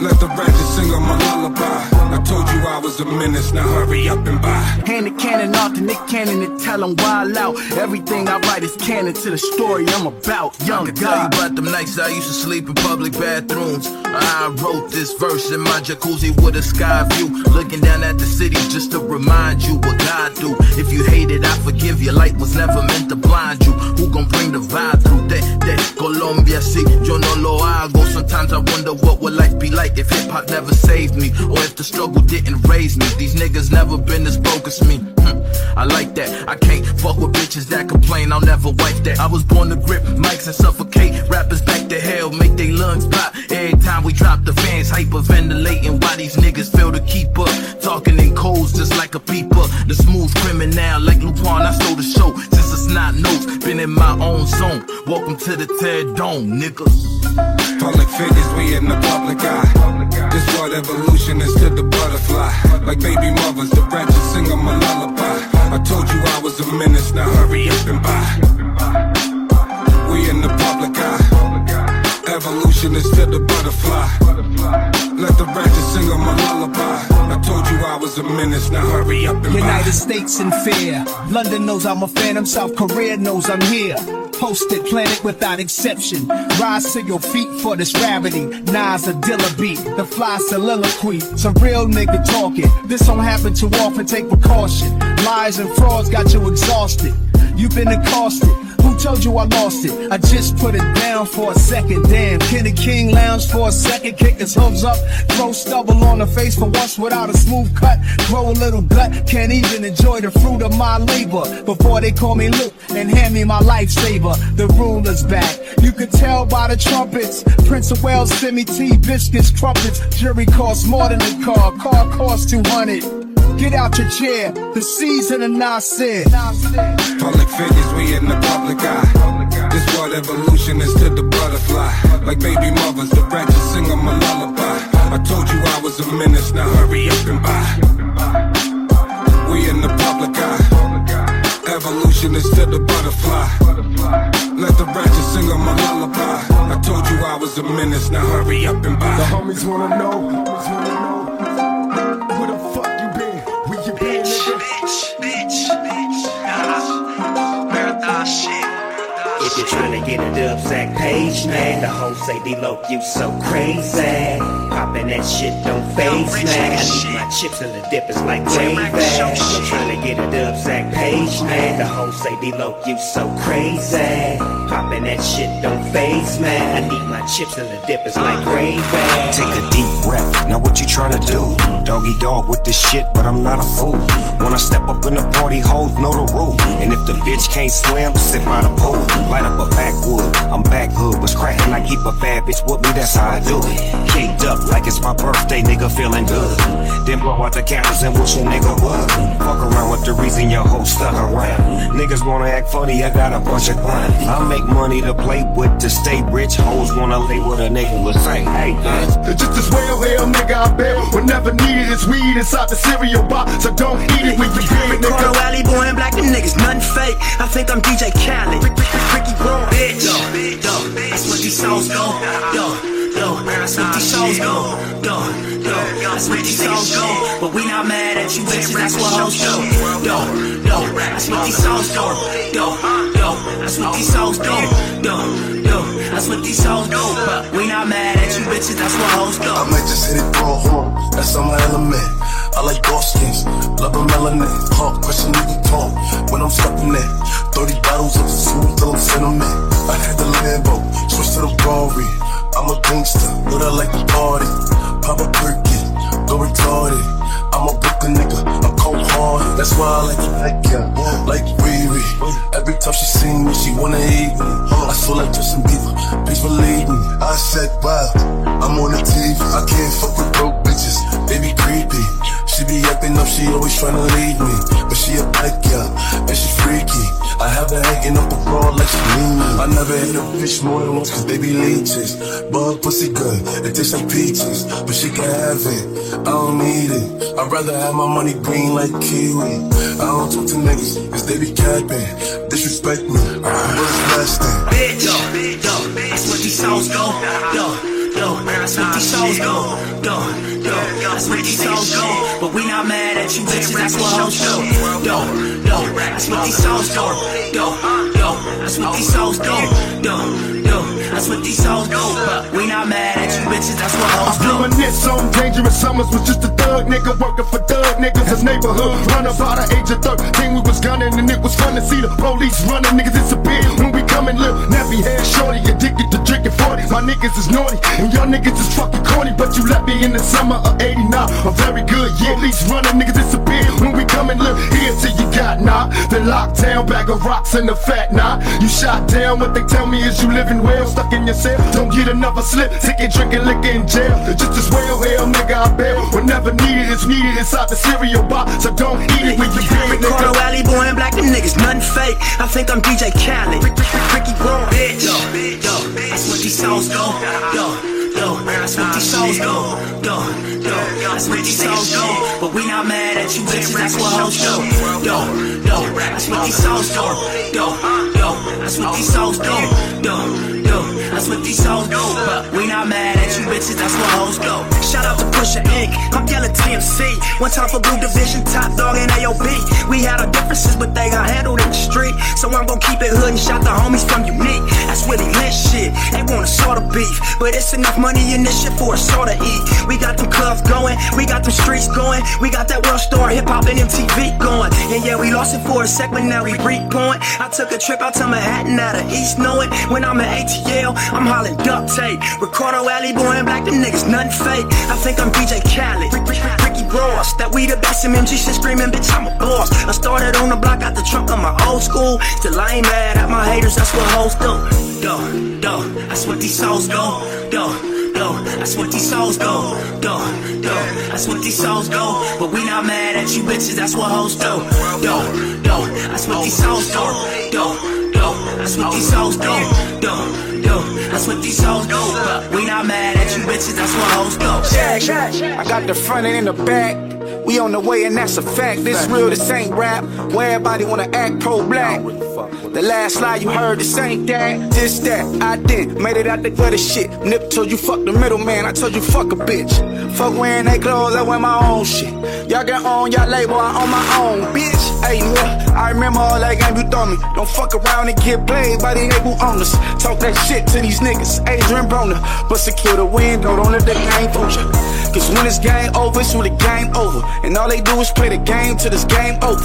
Let the branches sing 'em my lullaby. I told you I was a menace, now hurry up and buy. Hand the cannon off to Nick Cannon and tell him wild out. Everything I write is canon to the story I'm about. Young I can tell you God. about them nights I used to sleep in public bathrooms. I wrote this verse in my jacuzzi with a sky view, looking down at the city just to remind you what God do. If you hate it, I forgive you. Light was never meant to blind you. Who gon' bring the vibe through? De, de Colombia, si yo no lo hago. Sometimes I wonder what would life be like if hip hop never saved me, or if the struggle didn't raise me. These niggas never been as broke as me. Hmm, I like that. I can't fuck with bitches that complain. I'll never wipe that. I was born to grip mics and suffocate rappers back to hell, make they lungs pop. Every time we drop the fans hyperventilating. Why these niggas fail to keep up? Talking in codes just like a peeper. The smooth criminal like Lupin. I stole the show since it's not notes. Been in my own zone. Welcome to the Ted Dome, niggas. Public figures, we in the public eye. This world evolution is to the butterfly. Like baby mothers, the branches sing 'em a lullaby. I told you I was a menace, now hurry up and buy. We in the public eye. Evolution is to the butterfly. Let the branches sing 'em a lullaby. I told you I was a menace, now hurry up and buy. United States in fear. London knows I'm a phantom. South Korea knows I'm here. posted, planet without exception. Rise to your feet for this rarity. Nas a Dilla beat, the fly soliloquy. Some real nigga talking. This don't happen too often, take precaution. Lies and frauds got you exhausted. You've been accosted. Told you I lost it? I just put it down for a second. Damn, Kenny King lounge for a second, kick his hooves up, throw stubble on the face for once without a smooth cut. Grow a little gut, can't even enjoy the fruit of my labor. Before they call me Luke and hand me my lifesaver, the ruler's back. You could tell by the trumpets. Prince of Wales me tea, biscuits, crumpets. Jury costs more than a car, car costs 200. Get out your chair, the season and I said. Public figures, we in the public eye. This what evolution is to the butterfly. Like baby mothers, the ratchet sing them a lullaby. I told you I was a menace, now hurry up and buy. We in the public eye. Evolution is to the butterfly. Let the ratchet sing them a lullaby. I told you I was a menace, now hurry up and buy. The homies wanna know. Homies wanna know. Bitch, bitch, bitch. Nah, marathon shit. If you're trying to get a dub sack page, man, the hoes say D-Lo, you so crazy. Poppin' that shit don't phase, man. I need my chips and the dip is like gravy. You're trying to get a dub sack page, man, the hoes say D-Lo, you so crazy. Poppin' that shit don't phase, man. I need my chips and the dip is like gravy. Take a deep breath. Now what you tryna do? Doggy dog with this shit, but I'm not a fool. When I step up in the party, hoes know the rule. And if the bitch can't swim, sit by the pool. Light up a backwood. I'm back hood, was cracking. I keep a bad bitch with me, that's how I do it. Caked up like it's my birthday, nigga, feeling good. Then blow out the candles and wish a nigga would. Fuck around with the reason your hoe stuck around. Niggas wanna act funny, I got a bunch of grind. I make money to play with to stay rich. Hoes wanna lay with a nigga with say, hey, bitch. Just as well, hell, nigga, I bet. Whenever needed, it's weed inside the cereal box. So don't eat it when you big, Ricardo nigga. Alley, boy, and black, them niggas, nothing fake. I think I'm DJ Khaled. Rick, Rick, Rick, Ricky Roll, bitch. Yo, yo, that's what these songs go. Yo, yo, that's what these songs go. Yo, yo, that's what these songs go. But we not mad at you, bitches, that's what hoes do. Yo, yo, that's what these songs go. Yo, yo, that's what these songs do. Yo, yo, that's what these songs do. But we not mad at you, bitches, that's what hoes do. I might just hit it raw home. That's on my element. I like dark skins, love a melanin. Hard question, nigga talk when I'm stepping in. 30 bottles of smooth little cinnamon. I had the Lambo, switch to the Rory. I'm a gangster, but I like to party. Pop a perky, go retarded. I'm a Brooklyn nigga, I'm cold hearted. That's why I like it like yeah, like Riri. Every time she see me, she wanna eat me. I feel like Justin Bieber, please believe me. I said, wow, I'm on the TV. I can't fuck with broke bitches, they be creepy. She be acting up, she always tryna lead me. But she a black girl, and she freaky. I have her hanging up a bra like she need me. I never hit a bitch more than once, cause they be leeches. Bug pussy good, it tastes like peaches. But she can have it, I don't need it. I'd rather have my money green like kiwi. I don't talk to niggas, cause they be capping. Disrespect me, I'm lasting. Bitch, yo, yo, that's what these songs go. Yo, yo, that's what these songs go. Yo, yo, that's what these songs go. But we not mad at you, bitches, that's what hoes do. Yo, yo, that's what these songs go. Yo, yo, that's what these songs go. Yo, yo, that's what these songs do. We not mad at you, bitches, that's what hoes do. I do. reminisce on dangerous summers was just a thug nigga working for thug niggas. A neighborhood run about the age of 13. We was gunning and it was fun to see the police running. Niggas disappear when we come and. Nappy head shorty, addicted to drinking 40. My niggas is naughty and y'all niggas is fucking corny. But you left me in the summer of 89. A very good year. Police running, niggas disappear when we come and live here till you got nah. The lockdown bag of rocks and the fat nah. You shot down. What they tell me is you living well, stuck in your cell. Don't get another slip. Taking, drinking, liquor in jail. Just as well, hell, nigga, I bail. Whenever needed, it's needed inside the cereal box. So don't eat it when you Ricardo nigga. Alley, boy, and black, them niggas, nothing fake. I think I'm DJ Khaled. Rick, Rick, Rick, Ricky Roll, bitch. Yo, yo, that's what these songs go. Yo, yo, that's what these songs go. Yo, yo, that's what these songs go. But we not mad at you, bitches, that's what hoes do. Yo, yo, that's what these songs go. Yo, yo, that's what these songs go. Yo, yo, that's what these songs do. But we not mad at you, bitches, that's what hoes do. Shout out to Pusha Inc. I'm yelling TMC. One time for Blue Division, top dog and AOB. We had our differences, but they got handled in the street. So I'm gonna keep it hood and shout the homies from Unique. That's really lit shit. They want a sort of beef, but it's enough money in this shit for a sort of eat. We got them clubs going, we got them streets going, we got that world star hip hop and MTV going. And yeah, we lost it for a second, now we repoint. I took a trip out to Manhattan out of East knowing when I'm at ATL, I'm hollering duct tape. Ricardo Alley, boy, and black, them niggas nothing fake. I think I'm DJ Khaled, Ricky Ross. That we the best MMG shit screaming, bitch, I'm a boss. I started on the block out the trunk of my old school. Still I ain't mad at my haters, that's what hoes do. Duh, duh, that's what these souls go. Duh, duh, that's what these souls go. Duh, duh, that's what these souls go. But we not mad at you bitches, that's what hoes do. Duh, duh, that's what these souls do. Duh, duh, that's what these souls do. Duh, duh, that's what these souls do. But we not mad at you bitches, that's what hoes do. Check, I got the front and in the back. We on the way and that's a fact. This real, this ain't rap. Where everybody wanna act pro-black. The last lie you heard, this ain't that. This that, I did. Made it out the gutter shit. Nip told you fuck the middleman. I told you fuck a bitch. Fuck wearing they clothes, I wear my own shit. Y'all get on y'all label, I own my own, bitch. Hey, nigga, I remember all that game you throw me. Don't fuck around and get played by the able owners. Talk that shit to these niggas. Adrian Broner. But secure the window, don't let the game fool you. Cause when this game over, it's when the game over. And all they do is play the game till this game over.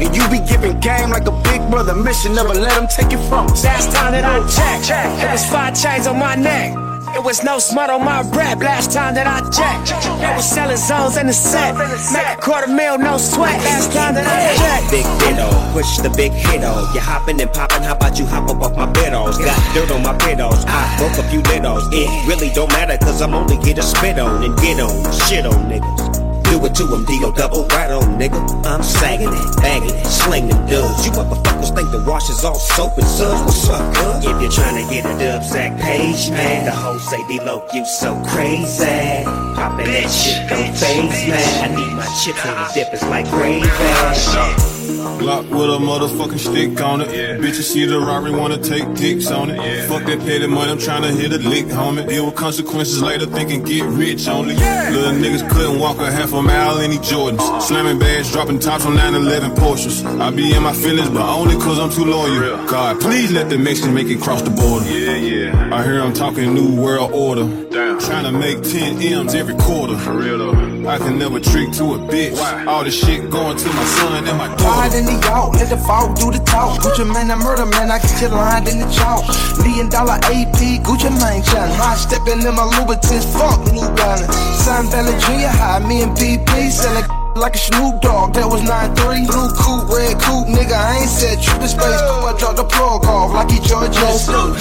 And you be giving game like a big brother mission, never let them take it from us. Last time that I checked, it was five chains on my neck. It was no smut on my rap last time that I checked. I was selling zones in the set. Make a quarter mil, no sweat. Last time that I checked. Big ditto, push the big hit on. You hopping and popping, how about you hop up off my bedalls? Got dirt on my pedals, I broke a few littles. It really don't matter, cause I'm only here to spit on and get on, shit on niggas. Do it to him, D.O. double right on, nigga. I'm sagging it, bagging it, slinging dubs. You motherfuckers think the wash is all soap and suds. What's up? If you're trying to get a dub sack page, man, the whole say D-Lo, you so crazy. Poppin' that shit don't man. I need my chips on the dip, it's like gravy. Glock with a motherfucking stick on it. Bitches see the robbery, wanna take dicks on it. Fuck that petty money, I'm tryna hit a lick, homie. Deal with consequences later, thinking get rich only. Little niggas couldn't walk a half a mile in these Jordans. Slamming bags, dropping tops on 911 Porsches. I be in my feelings, but only cause I'm too loyal. God, please let the Mexicans make it cross the border. Yeah, yeah. I hear I'm talking new world order. Damn. Trying to make 10 M's every quarter. For real though. I can never trick to a bitch. All this shit going to my son and my daughter. Ride in the yacht, let the fall do the talk. Gucci man, I murder man, I get you lined in the chalk. Million dollar AP, Gucci man, shine. High stepping in my Louboutins, fuck New Balance. Sun Valley Junior High, me and BP selling like a Snoop Dogg, that was 9-3 Blue coupe, red coupe, nigga, I ain't said trippin' space I drop the plug off like he George Joe Duh,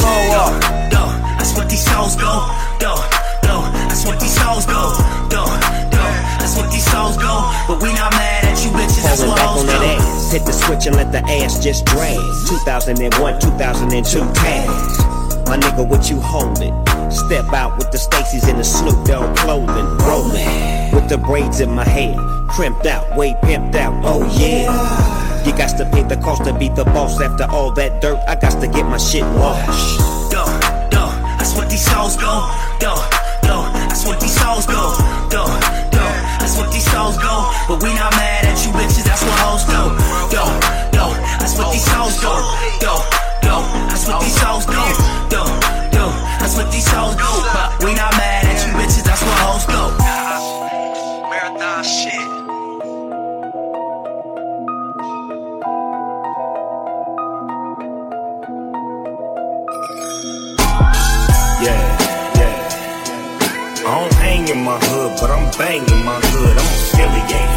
duh, that's what these souls go. Duh, duh, that's what these souls go. Souls go. But we not mad at you bitches, that's what back hoes on that do. ass. Hit the switch and let the ass just drag. 2001, 2002 tags. My nigga, what you holding? Step out with the Stacy's in the Snoop Dogg clothing. Rolling with the braids in my hair. Crimped out, way pimped out. Oh yeah. You got to pay the cost to be the boss. After all that dirt, I got to get my shit washed. Duh, duh, that's what these souls go. Duh, duh, that's what these souls go. Souls go. But we not mad at you bitches, that's what hoes do. Duh, duh, that's what these souls go. Duh, duh, that's what these souls go. Duh, duh, that's what these souls go. But we not mad at you bitches, that's what hoes go. Marathon shit. Yeah, yeah. I don't hang in my hood, but I'm banging my hood. I'm affiliated.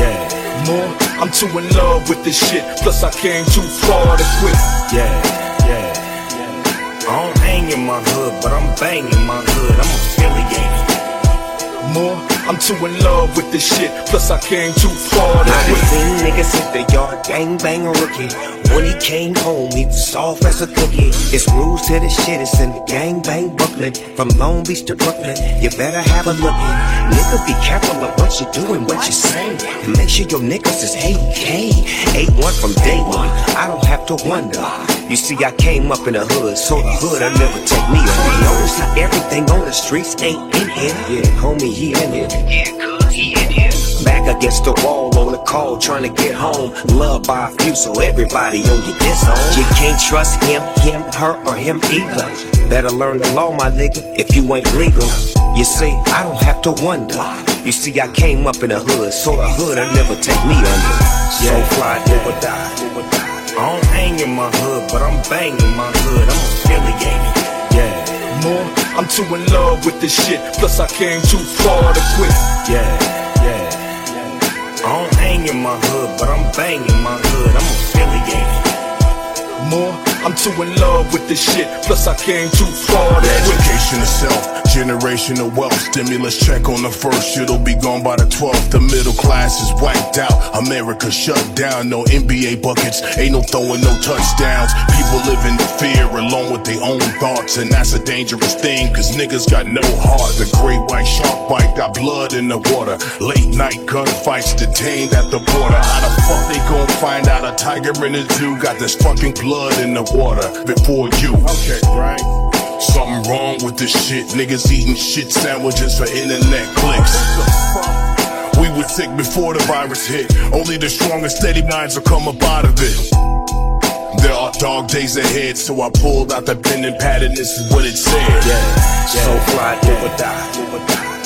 Yeah. More, I'm too in love with this shit. Plus, I came too far to quit. Yeah, yeah. I don't hang in my hood, but I'm banging my hood. I'm affiliated. More, I'm too in love with this shit. Plus, I came too far to I done seen niggas hit the yard, gang bang a rookie. When he came home, he was soft as a cookie. It's rules to the shit, it's in the gang bang Brooklyn. From Long Beach to Brooklyn, you better have a look in. Nigga, be careful of what you do and what you say. And make sure your niggas is AK. 8-1 from day one, I don't have to wonder. You see, I came up in the hood, so the hood will never take me away. Notice how everything on the streets ain't in here. Yeah, homie, he in here. Yeah, cuz he in here. Back against the wall on the call, trying to get home. Loved by a few, so everybody on your diss on. You can't trust him, him, her, or him either. Better learn the law, my nigga, if you ain't legal. You see, I don't have to wonder. You see, I came up in the hood, so the hood will never take me under. So fly, do or die. I don't hang in my hood, but I'm banging my hood. I'm affiliated. Yeah. More, I'm too in love with this shit. Plus, I came too far to quit. Yeah, yeah. I don't hang in my hood, but I'm banging my hood. I'm affiliated. More, I'm too in love with this shit. Plus, I came too far to The quit. education itself, generational wealth, stimulus check on the first, it'll be gone by the 12th. The middle class is wiped out, America shut down. No NBA buckets, ain't no throwing no touchdowns. People live in fear along with their own thoughts, and that's a dangerous thing, cause niggas got no heart. The great white shark bite got blood in the water. Late night gunfights detained at the border. How the fuck they gon' find out a tiger in the zoo got this fucking blood in the water before you? Okay, right? Something wrong with this shit. Niggas eating shit sandwiches for internet clicks. We were sick before the virus hit. Only the strong and steady minds will come up out of it. There are dark days ahead, so I pulled out the pen and pad, and this is what it said. Yeah, so fly, do or die.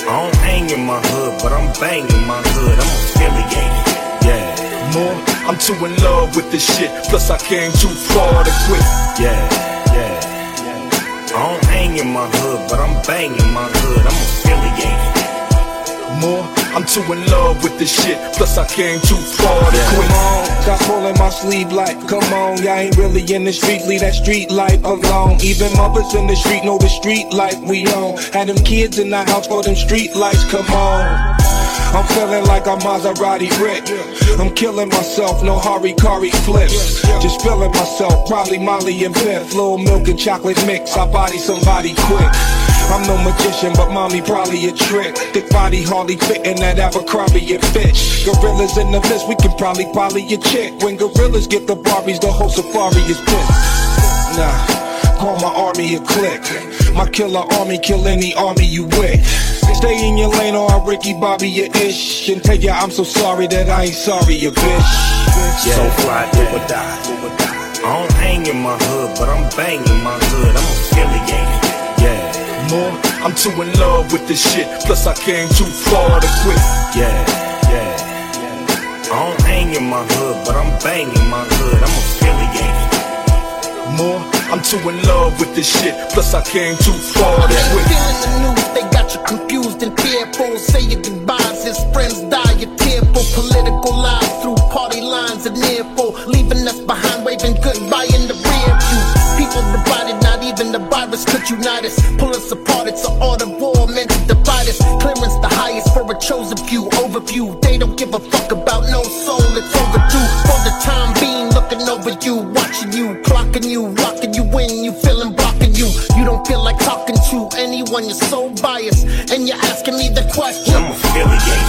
I don't hang in my hood, but I'm banging my hood. I'm affiliated. Yeah, More, I'm too in love with this shit. Plus, I came too far to quit. yeah, yeah. I don't hang in my hood, but I'm banging my hood. I'm affiliated. More, I'm too in love with this shit. Plus, I came too far to Come quit. on, stop pulling my sleeve like, come on, y'all ain't really in the street, leave that street life alone. Even mothers in the street know the street life we own. Had them kids in the house for them street lights, come on. I'm feeling like I'm Maserati Rick. I'm killing myself, no Harikari flips. Just feeling myself, probably Molly and Pimp. Little milk and chocolate mix, I body somebody quick. I'm no magician, but mommy probably a trick. Thick body hardly fitting that Abercrombie and Fitch. Gorillas in the mist, we can probably poly a chick. When gorillas get the Barbies, the whole safari is pissed. Nah, call my army a click. My killer army kill any army you with. Stay in your lane or I'll Ricky Bobby your ish. And tell ya I'm so sorry that I ain't sorry, you bitch. So fly, do or die. I don't hang in my hood, but I'm banging my hood. I'm affiliated. Yeah, More, I'm too in love with this shit. Plus, I came too far to quit. yeah, yeah. I don't hang in my hood, but I'm banging my hood. I'm affiliated. More, I'm too in love with this shit. Plus, I came too far to They quit. feeling the news, they got you confused and fearful. Say your goodbyes, his friends die, you're tearful. Political lies through party lines and nearful. Leaving us behind, waving goodbye in the rear view. People divided, not even the virus could unite us. Pull us apart, it's an art of war meant to divide us. Clearance the highest for a chosen few. Overview, they don't give a fuck about no soul, it's overdue. For the time being, looking over you, watching you, clocking you, locking you in, you feeling blocking you. You don't feel like talking to anyone, you're so biased. And you're asking me the question. I'm affiliated.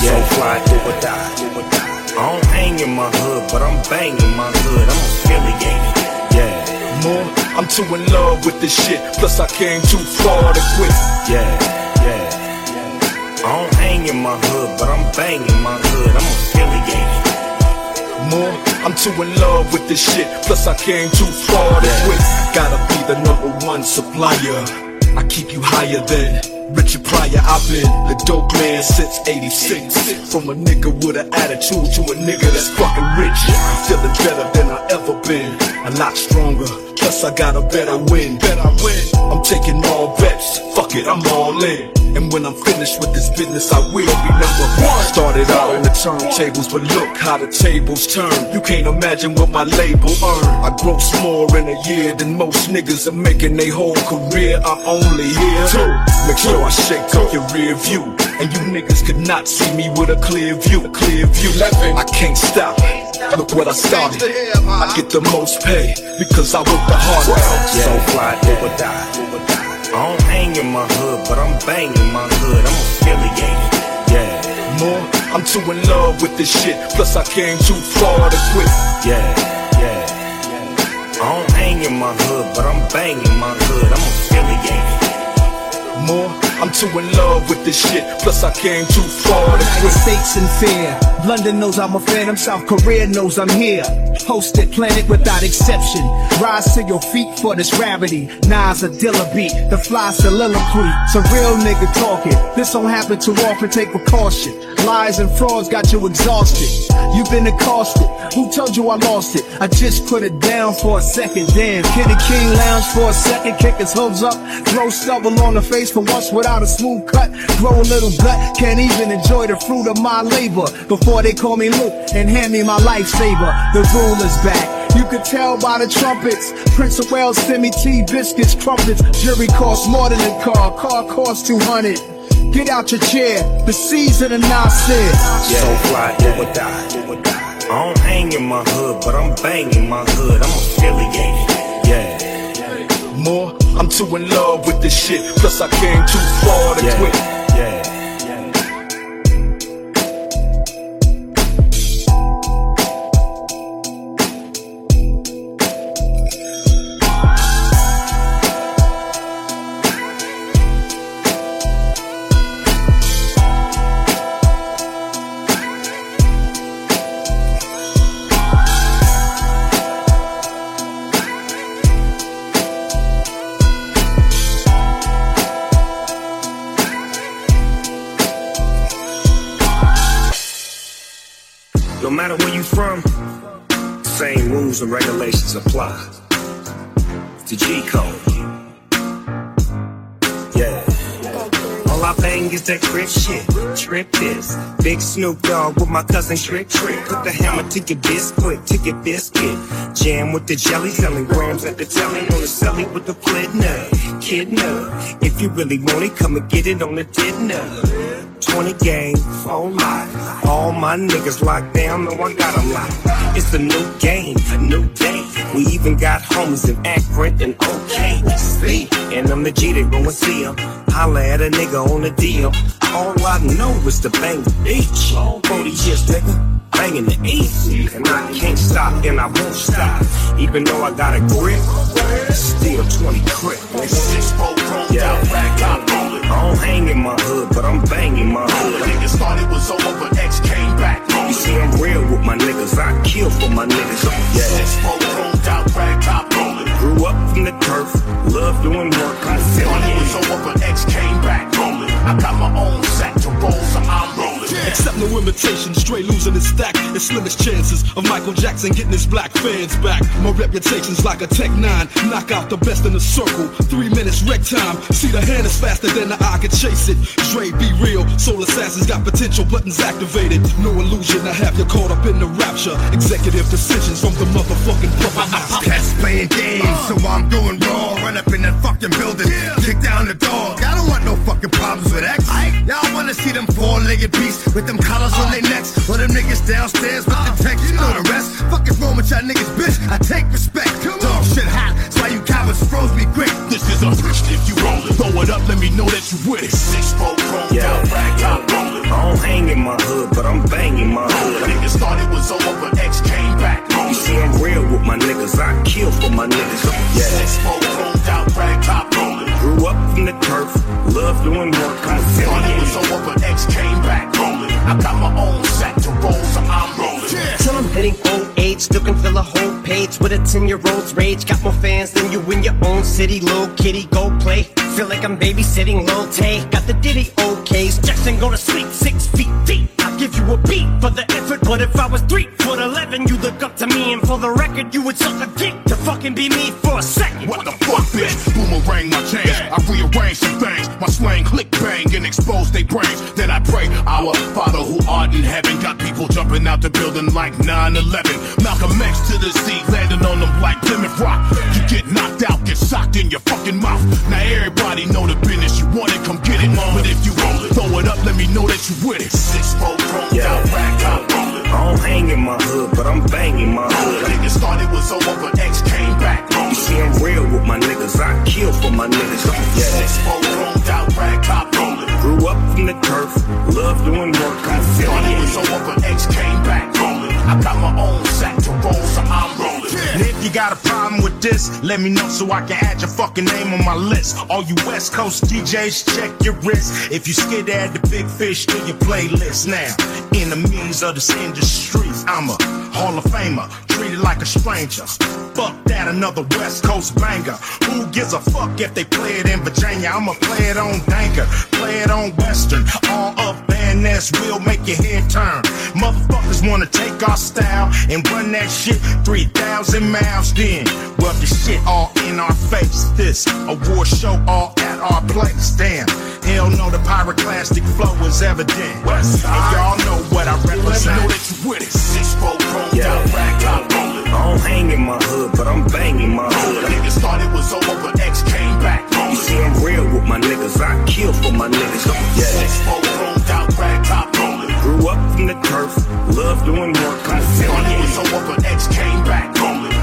So fly, do or die. I don't hang in my hood, but I'm banging my hood. I'm affiliated. Yeah, More, I'm too in love with this shit. Plus, I came too far to quit. yeah, yeah. I don't hang in my hood, but I'm banging my hood. I'm affiliated. More, I'm too in love with this shit. Plus, I came too far to quit. Gotta be the number one supplier. I keep you higher than Richard Pryor. I've been the dope man since 86. From a nigga with an attitude to a nigga that's fucking rich. Feeling better than I ever been. A lot stronger. Plus, I got a better win. Bet I win. I'm taking all bets. Fuck it, I'm all in. And when I'm finished with this business, I will be number one. Started out in the turntables, but look how the tables turn. You can't imagine what my label earned. I gross more in a year than most niggas are making their whole career. I'm only here to make sure I shake up your rear view. And you niggas could not see me with a clear view. A clear view. I can't stop. Look what I started. I get the most pay because I work the hardest. So fly, do or die. I don't hang in my hood, but I'm banging my hood. I'm affiliated. Yeah. More, I'm too in love with this shit. Plus, I came too far to quit. Yeah, yeah. I don't hang in my hood, but I'm banging my hood. I'm affiliated. More, I'm too in love with this shit. Plus, I came too far to United quit. States and fear. London knows I'm a phantom. South Korea knows I'm here. Hosted planet without exception. Rise to your feet for this rarity. Nas a Dilla beat. The fly soliloquy. It's a real nigga talking. This don't happen too often. Take precaution. Lies and frauds got you exhausted. You've been accosted. Who told you I lost it? I just put it down for a second. Damn. Kitty King lounge for a second. Kick his hooves up. Throw stubble on the face for once without a smooth cut. Grow a little gut. Can't even enjoy the fruit of my labor. Before they call me Luke and hand me my lifesaver. The ruler's back. You could tell by the trumpets. Prince of Wales, semi tea, biscuits, crumpets. Jury costs more than a car. Car costs 200. Get out your chair. The season of Nasir. So fly, do or die. I don't hang in my hood, but I'm banging my hood. I'm affiliated. Yeah. More, I'm too in love with this shit. Plus, I came too far to Yeah, quit. Rules and regulations apply. The G code. Yeah. All I bang is that crip shit. Trip this. Big Snoop Dogg with my cousin Trick Trick. Put the hammer to your biscuit, to your biscuit. Jam with the jelly, selling grams at the telly. On the celly with the nut. Kid nut. If you really want it, come and get it on the dinner. 20 game, phone life. All my niggas locked down, no I got 'em locked. It's a new game, a new day. We even got homies in Akron and OK. See, and I'm the G that go and see 'em. Holla at a nigga on the deal. All I know is to bang the beach. 40 years, nigga. Banging the east. And I can't stop and I won't stop. Even though I got a grip, still 20 crip. nigga. Yeah. I don't hang in my hood, but I'm banging my hood. Niggas thought it was over, but X came back. You see, I'm real with my niggas. I kill for my niggas. Yeah. Six, four, rolled out, rag top rolling. Grew up from the turf, love doing No straight losing his stack. The slimmest chances of Michael Jackson getting his black fans back. My reputation's like a Tech 9, knock out the best in the circle. Three minutes wreck time, see the hand is faster than the eye can chase it. Dre, be real, soul assassins got potential buttons activated. No illusion, I have you caught up in the rapture. Executive decisions from the motherfucking master. Cats playing games, so I'm going raw. Run up in that fucking building, kick down the door. I don't want no fucking problems with X. Y'all wanna see them four-legged beasts with them collars on their necks, or them niggas downstairs with the text. You know the rest. Fuck is wrong with y'all niggas, bitch? I take respect. Dog shit hot, that's why you cowards froze me quick. This is a twist if you roll it. Throw it up, let me know that you with it. Six four chrome Yeah. down, rag top rolling. I don't hang in my hood, but I'm banging my hood. Niggas thought it was over, but X came back You see, I'm real with my niggas. I kill for my niggas. Six Yeah. four chrome down, rag top rolling. Grew up from the turf, love doing work. I'm Thought it was affiliated. over, but X came back rolling. I got my own sack to roll, so I'm rolling. Till I'm hitting old age, still can fill a whole page with a 10 year old's rage. Got more fans than you in your own city. Little kitty, go play. Feel like I'm babysitting Lil Tay. Got the Diddy OKs. Jackson go to sleep six feet deep. Give you a beat for the effort. But if I was three foot eleven, you look up to me. And for the record, you would suck a dick to fucking be me for a second. What the fuck, bitch? Boomerang my chains. I rearrange some things. My slang click bang. and expose their brains. Then I pray, our Father who art in heaven, got people jumping out the building like 9-11. Malcolm X to the Z, landing on them like Plymouth Rock. You get knocked out, get socked in your fucking mouth. Now everybody know the business. You want it, come get it. But if you roll it, throw it up, let me know that you with it. Six rolled Yeah. out, rack top rolling. I don't hang in my hood, but I'm banging my hood. Niggas thought it was over, but X came back. You see, I'm real with my niggas. I kill for my niggas. Six Yeah. four rolled out, rack top rolling. Grew up from the turf, love doing work. I'm Thought it was over, but X came back rolling. I got my own sack to roll, so I'm rolling. And if you got a problem with this, let me know so I can add your fucking name on my list. All you West Coast DJs, check your wrist. If you scared add the big fish to your playlist now. Enemies of this industry, I'm a Hall of Famer, treated like a stranger. Fuck that, another West Coast banger. Who gives a fuck if they play it in Virginia? I'ma play it on Denker, play it on Western. All up Van Ness will make your head turn. Motherfuckers wanna take our style and run that shit 3,000 miles then. Well, the shit all in our face. This award show all at our place. Damn, hell no, the pyroclastic flow is evident. West and y'all know what I Let me know that you with it. Six four rolled Yeah. out, rack top rolling. I don't hang in my hood, but I'm banging my hood. Niggas thought it was over, but X came back You rolling. see, I'm real with my niggas. I kill for my niggas. Yeah. Six four rolled top. Grew up from the turf, love doing work. I'm Thought it affiliated. over, but X came back.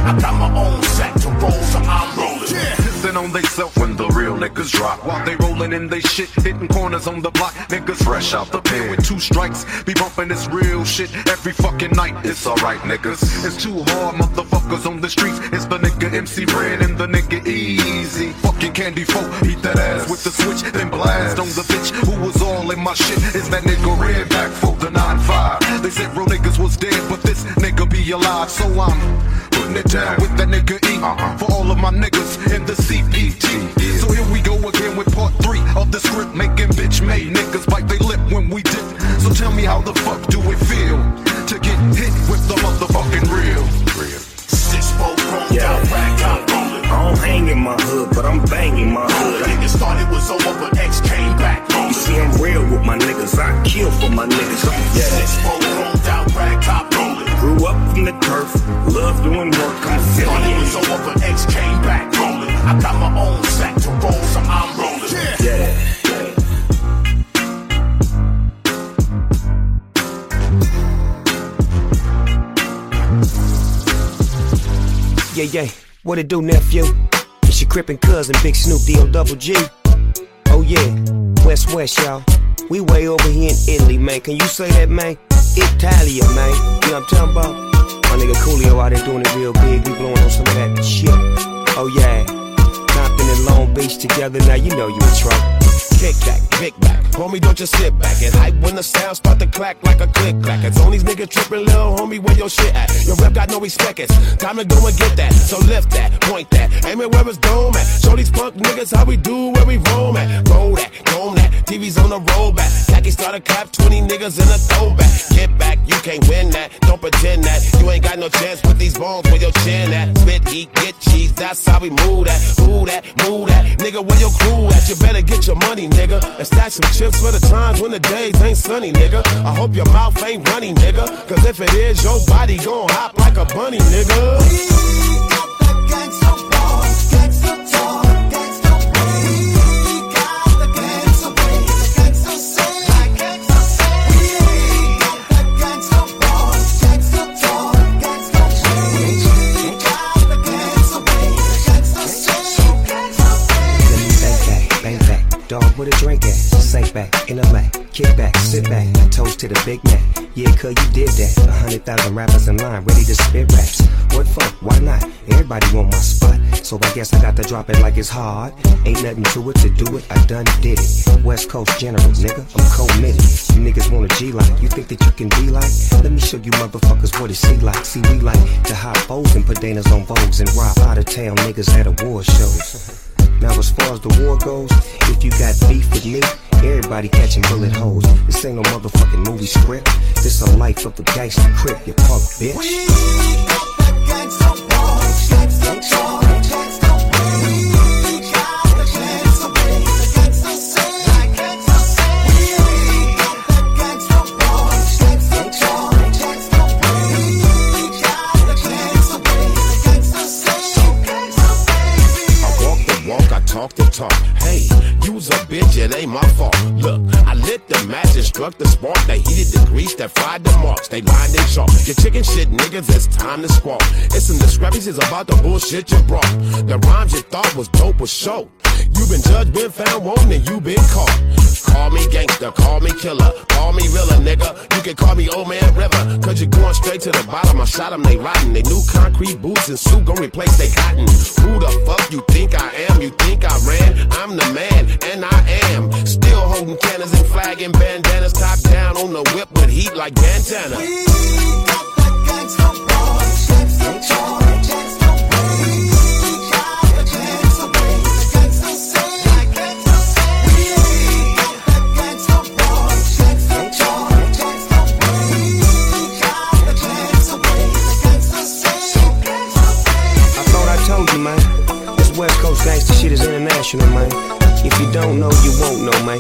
I got my own sack to roll, so I'm rolling. Pissing on they self when the real niggas drop. While they rolling in they shit, hitting corners on the block. Niggas fresh out the pen with two strikes. Be bumping this real shit every fucking night. It's alright, niggas. It's too hard, motherfuckers on the streets. It's the nigga MC Red and the nigga Eazy. Candy Folk, beat that ass with the switch, then blast on the bitch who was all in my shit. Is that nigga Red back for the 9-5? They said real niggas was dead, but this nigga be alive, so I'm putting it down with that nigga E for all of my niggas in the CPT. So here we go again with part three of the script, making bitch made niggas bite their lip when we dip. So tell me how the fuck do it feel to get hit with the motherfucking real? Six four rolled Yeah. out, rack top rolling. I don't hang in my I'm banging my hood. Niggas thought it was over, but X came back You see, I'm real with my niggas. I kill for my niggas. Yeah. Six four rolled out, rack top rolling. Grew up from the turf, love doing work. I'm Thought it was over, but X came back rolling. I got my own sack to roll, so I'm rolling. Yeah. Yeah, yeah, what it do, nephew? It's your crippin' cousin, Big Snoop D-O double G. Oh yeah, West West, y'all. We way over here in Italy, man. Can you say that, man? Italia, man. You know what I'm talking about? My nigga Coolio out there doing it real big. We blowing on some of that shit. Oh yeah, Compton and Long Beach together. Now you know you in trouble. Kick back, kick back. Homie, don't just sit back and hype when the sound start to clack like a click clack. It's on these niggas tripping, little homie, where your shit at? Your rep got no respect, it's time to go and get that. So lift that, point that, aim it where it's dome at. Show these punk niggas how we do where we roam at. Roll that, comb that, TV's on the rollback. Khaki starter clap, 20 niggas in a throwback. Get back, you can't win that, don't pretend that. You ain't got no chance with these bones where your chin at. Spit heat, get cheese, that's how we move that. Move that, move that. Nigga, where your crew at? You better get your money, nigga. And stack some chips for the times when the days ain't sunny, nigga. I hope your mouth ain't runny, nigga. Cause if it is, your body gon' hop like a bunny, nigga. We got the Bang Dog with a drink at. Safe back, in the lap. Kick back, sit back. Toast to the Big Mac. Yeah, cuz you did that. A hundred thousand rappers in line, ready to spit raps. What for? Why not? Everybody want my spot. So I guess I got to drop it like it's hard. Ain't nothing to it to do it. I done did it. West Coast General, nigga. I'm committed. You niggas want a G like. You think that you can be like? Let me show you motherfuckers what it see like. See, we like to hop foes and put Danas on Vogues and rob out of town niggas at award shows. Now as far as the war goes, if you got beef with me, everybody catching bullet holes. This ain't no motherfucking movie script. This a life of a gangster crip, you punk bitch. talk the talk. Hey, use a bitch, it ain't my fault. Look, I lit the match and struck the spark. They heated the grease that fried the marks. They lined and sharp. Your chicken shit niggas, it's time to squawk. It's some discrepancies about the bullshit you brought. The rhymes you thought was dope was show. you been judged, been found wanting, you been caught. Call me gangster, call me killer, call me realer, nigga. You can call me old man river, cause you're going straight to the bottom. I shot them, they rotten. They new concrete boots and suit gon' replace they cotton. Who the fuck you think I am? You think I ran? I'm the man, and I am. Still holding cannons and flagging bandanas, top down on the whip with heat like bandana. We got that gangsta boys, boys. Gangsta shit is international, man. If you don't know, you won't know, man.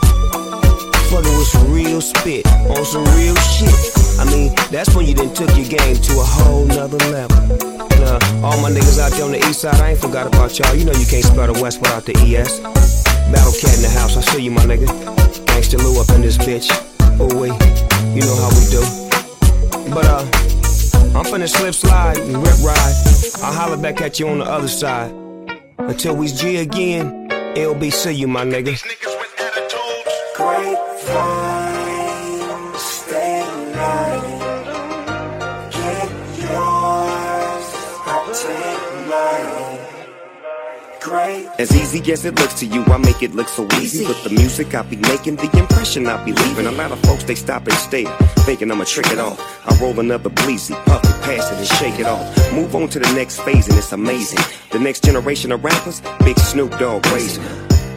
Fucking with some real spit on some real shit. I mean, that's when you then took your game to a whole nother level. Nah, all my niggas out there on the east side, I ain't forgot about y'all. You know you can't spell the west without the ES. Battle cat in the house, I see you, my nigga. Gangsta Lou up in this bitch. Oh, wait, you know how we do. But, uh, I'm finna slip slide and rip ride. I'll holler back at you on the other side. Until we G again, LBC you, my nigga. As easy as it looks to you, I make it look so easy. With the music I be making, the impression I be leaving. A lot of folks, they stop and stare, thinking I'ma trick it off. I roll another bleezy, puff it, pass it, and shake it off. Move on to the next phase, and it's amazing. The next generation of rappers, Big Snoop Dogg raising.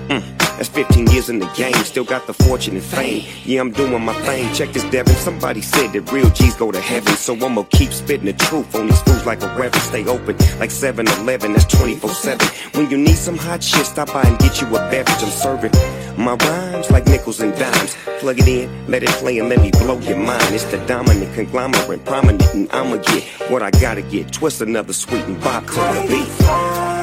Mm. That's 15 years in the game, still got the fortune and fame. Yeah, I'm doing my thing. Check this, Devin. Somebody said that real G's go to heaven, so I'ma keep spitting the truth on these fools like a reverend. Stay open like 7 Eleven, that's 24 7. When you need some hot shit, stop by and get you a beverage. I'm serving my rhymes like nickels and dimes. Plug it in, let it play, and let me blow your mind. It's the dominant conglomerate, prominent, and I'ma get what I gotta get. Twist another sweet and bop to the beat.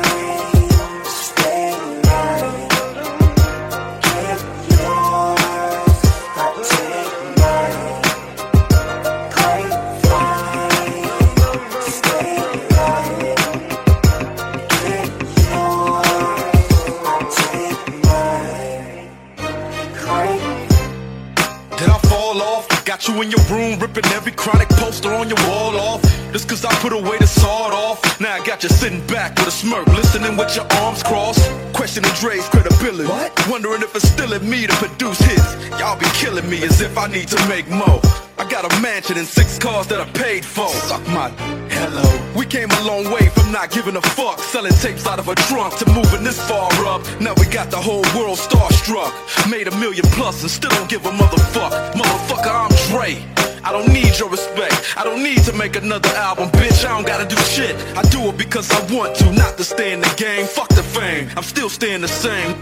You in your room ripping every chronic poster on your wall off. Just cause I put away the sawed off. Now I got you sitting back with a smirk, listening with your arms crossed. Questioning Dre's credibility. What? Wondering if it's still in me to produce hits. Y'all be killing me as if I need to make more. I got a mansion and six cars that I paid for. Suck my hello. We came a long way from not giving a fuck. Selling tapes out of a trunk to moving this far up. Now we got the whole world starstruck. Made a million plus and still don't give a motherfuck. Motherfucker, I'm Dre. I don't need your respect. I don't need to make another album, bitch. I don't gotta do shit. I do it because I want to, not to stay in the game. Fuck the fame. I'm still staying the same.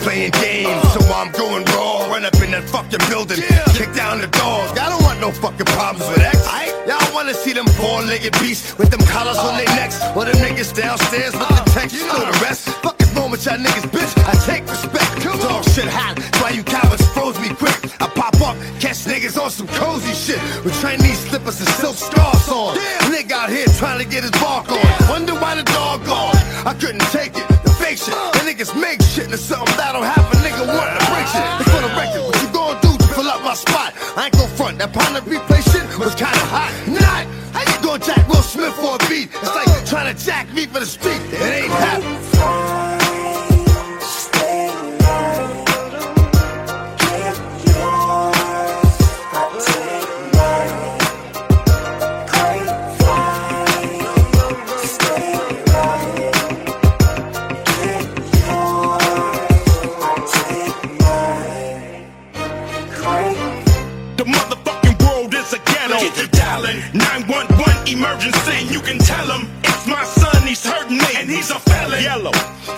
Playing games, so I'm going raw. Run up in that fucking building, kick down the doors. I don't want no fucking problems with X. Y'all wanna see them four-legged beasts with them collars on their necks, or them niggas downstairs with the uh, text. You know the rest. Fuck is wrong with y'all niggas, bitch? I take respect. Dog shit hot, why you cowards froze me quick. I pop up, catch niggas on some cozy shit with Chinese slippers and silk scarves on. Nigga out here trying to get his bark on. Wonder why the dog gone. I couldn't take it shit. And niggas make shit into something that don't a nigga want to break shit. It's for the record, what you gonna do to fill up my spot? I ain't gon' front, that partner replay shit was kinda hot. Not, how you gonna jack Will Smith for a beat? It's like trying to jack me for the street. It ain't happening. Yellow,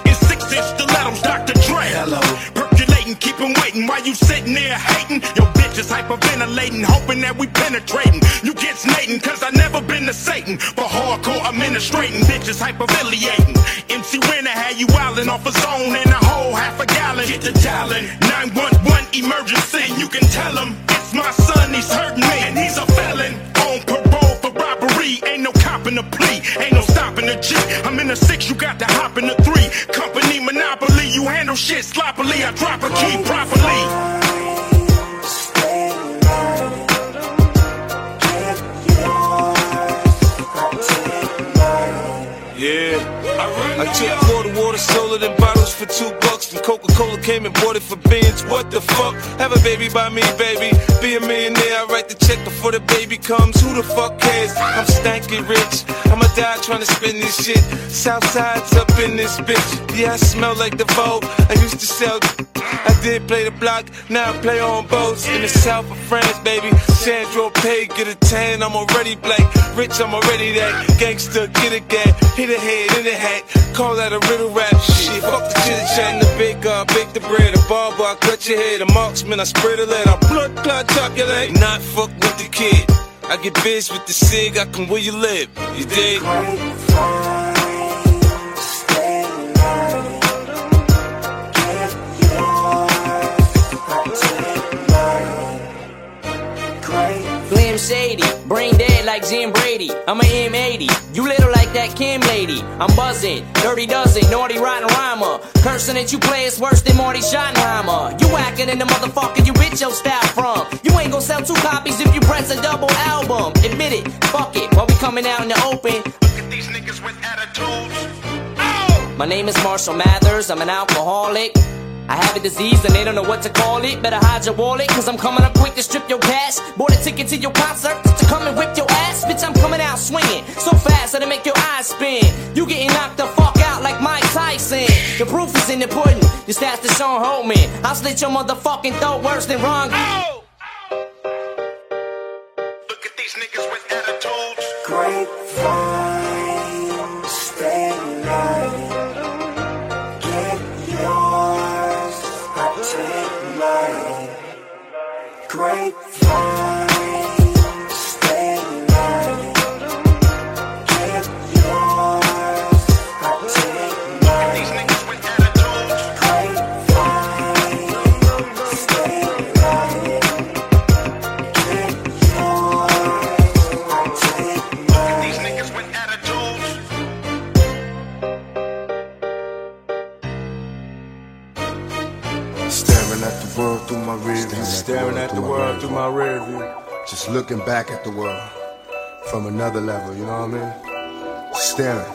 in six inch stilettos, Dr. Dre. Hello. Percolating, keep him waiting while you sitting there hating. Your bitch is hyperventilating hoping that we penetrating. You get snating, cause I never been to Satan. For hardcore administrating, bitches hyperviliating. MC Winner had you wildin' off a zone and a whole half a gallon. Get the talent, 911 emergency. You can tell him it's my son, he's hurting me, and he's a felon. On parole for robbery, ain't no copping a plea, ain't no stopping a G. I'm in the six, you got to hop in the three. Company monopoly, you handle shit sloppily, I drop a key properly. Yeah. I took quarter water, sold it in bottles for two bucks. And Coca Cola came and bought it for beans. What the fuck? Have a baby by me, baby. Be a millionaire, I write the check before the baby comes. Who the fuck cares? I'm stanky rich. I'ma die trying to spend this shit. Southside's up in this bitch. Yeah, I smell like the vote. I used to sell. I did play the block, now I play on boats in the south of France, baby. Saint-Tropez, get a tan, I'm already black. Rich, I'm already that. Gangster, get a gag. Hit a head in the hat, call that a riddle rap. Shit, fuck the chit chat the big gun, bake the bread. A barber, I cut your head. A marksman, I spray the lead. I blood clot top your leg. Not fuck with the kid. I get biz with the cig, I come where you live. You dig? Shady, brain dead like Jim Brady. I'm a M80, you little like that Kim lady. I'm buzzing, dirty dozen, naughty rotten rhymer. Cursing that you play is worse than Marty Schottenheimer. You whacking in the motherfucker you bitch your style from. You ain't gonna sell two copies if you press a double album. Admit it, fuck it, while we coming out in the open. Look at these niggas with attitudes. Oh! My name is Marshall Mathers, I'm an alcoholic. I have a disease and they don't know what to call it. Better hide your wallet, cause I'm coming up quick to strip your cash. Bought a ticket to your concert just to come and whip your ass. Bitch, I'm coming out swinging so fast that'll make your eyes spin. You getting knocked the fuck out like Mike Tyson. The proof is in the pudding, just ask DeShaun Holton. I'll slit your motherfucking throat worse than Ron. Oh! Look at these niggas with attitudes. Grapevine, Just looking back at the world from another level, you know what I mean? Staring.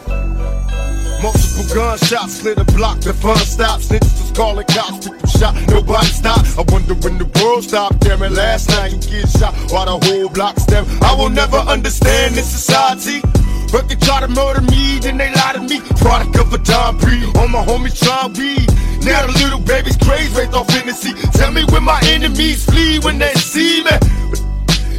Multiple gunshots clear the block, the fun stops. Niggas was calling cops, people shot, nobody stopped. I wonder when the world stopped staring. Last night you get shot while the whole block stare. I will never understand this society. But they try to murder me, then they lie to me. Product of a time breed. All my homies try weed. Now the little baby's crazy, raised off Hennessy. Tell me when my enemies flee when they see me. But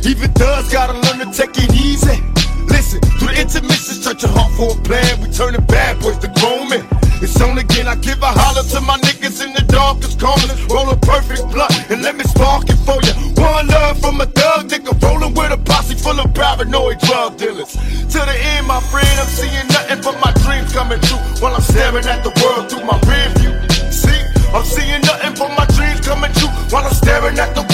even thugs gotta learn to take it easy. Listen, through the intermissions, touch your heart for a plan. We turning bad boys to grown men. It's on again, I give a holler to my niggas in the darkest corners. Roll a perfect blunt and let me spark it for you. One love from a thug nigga, rolling with a posse full of paranoid drug dealers. To the end, my friend, I'm seeing nothing but my dreams coming true while I'm staring at the world through my rear view. See, I'm seeing nothing but my dreams coming true while I'm staring at the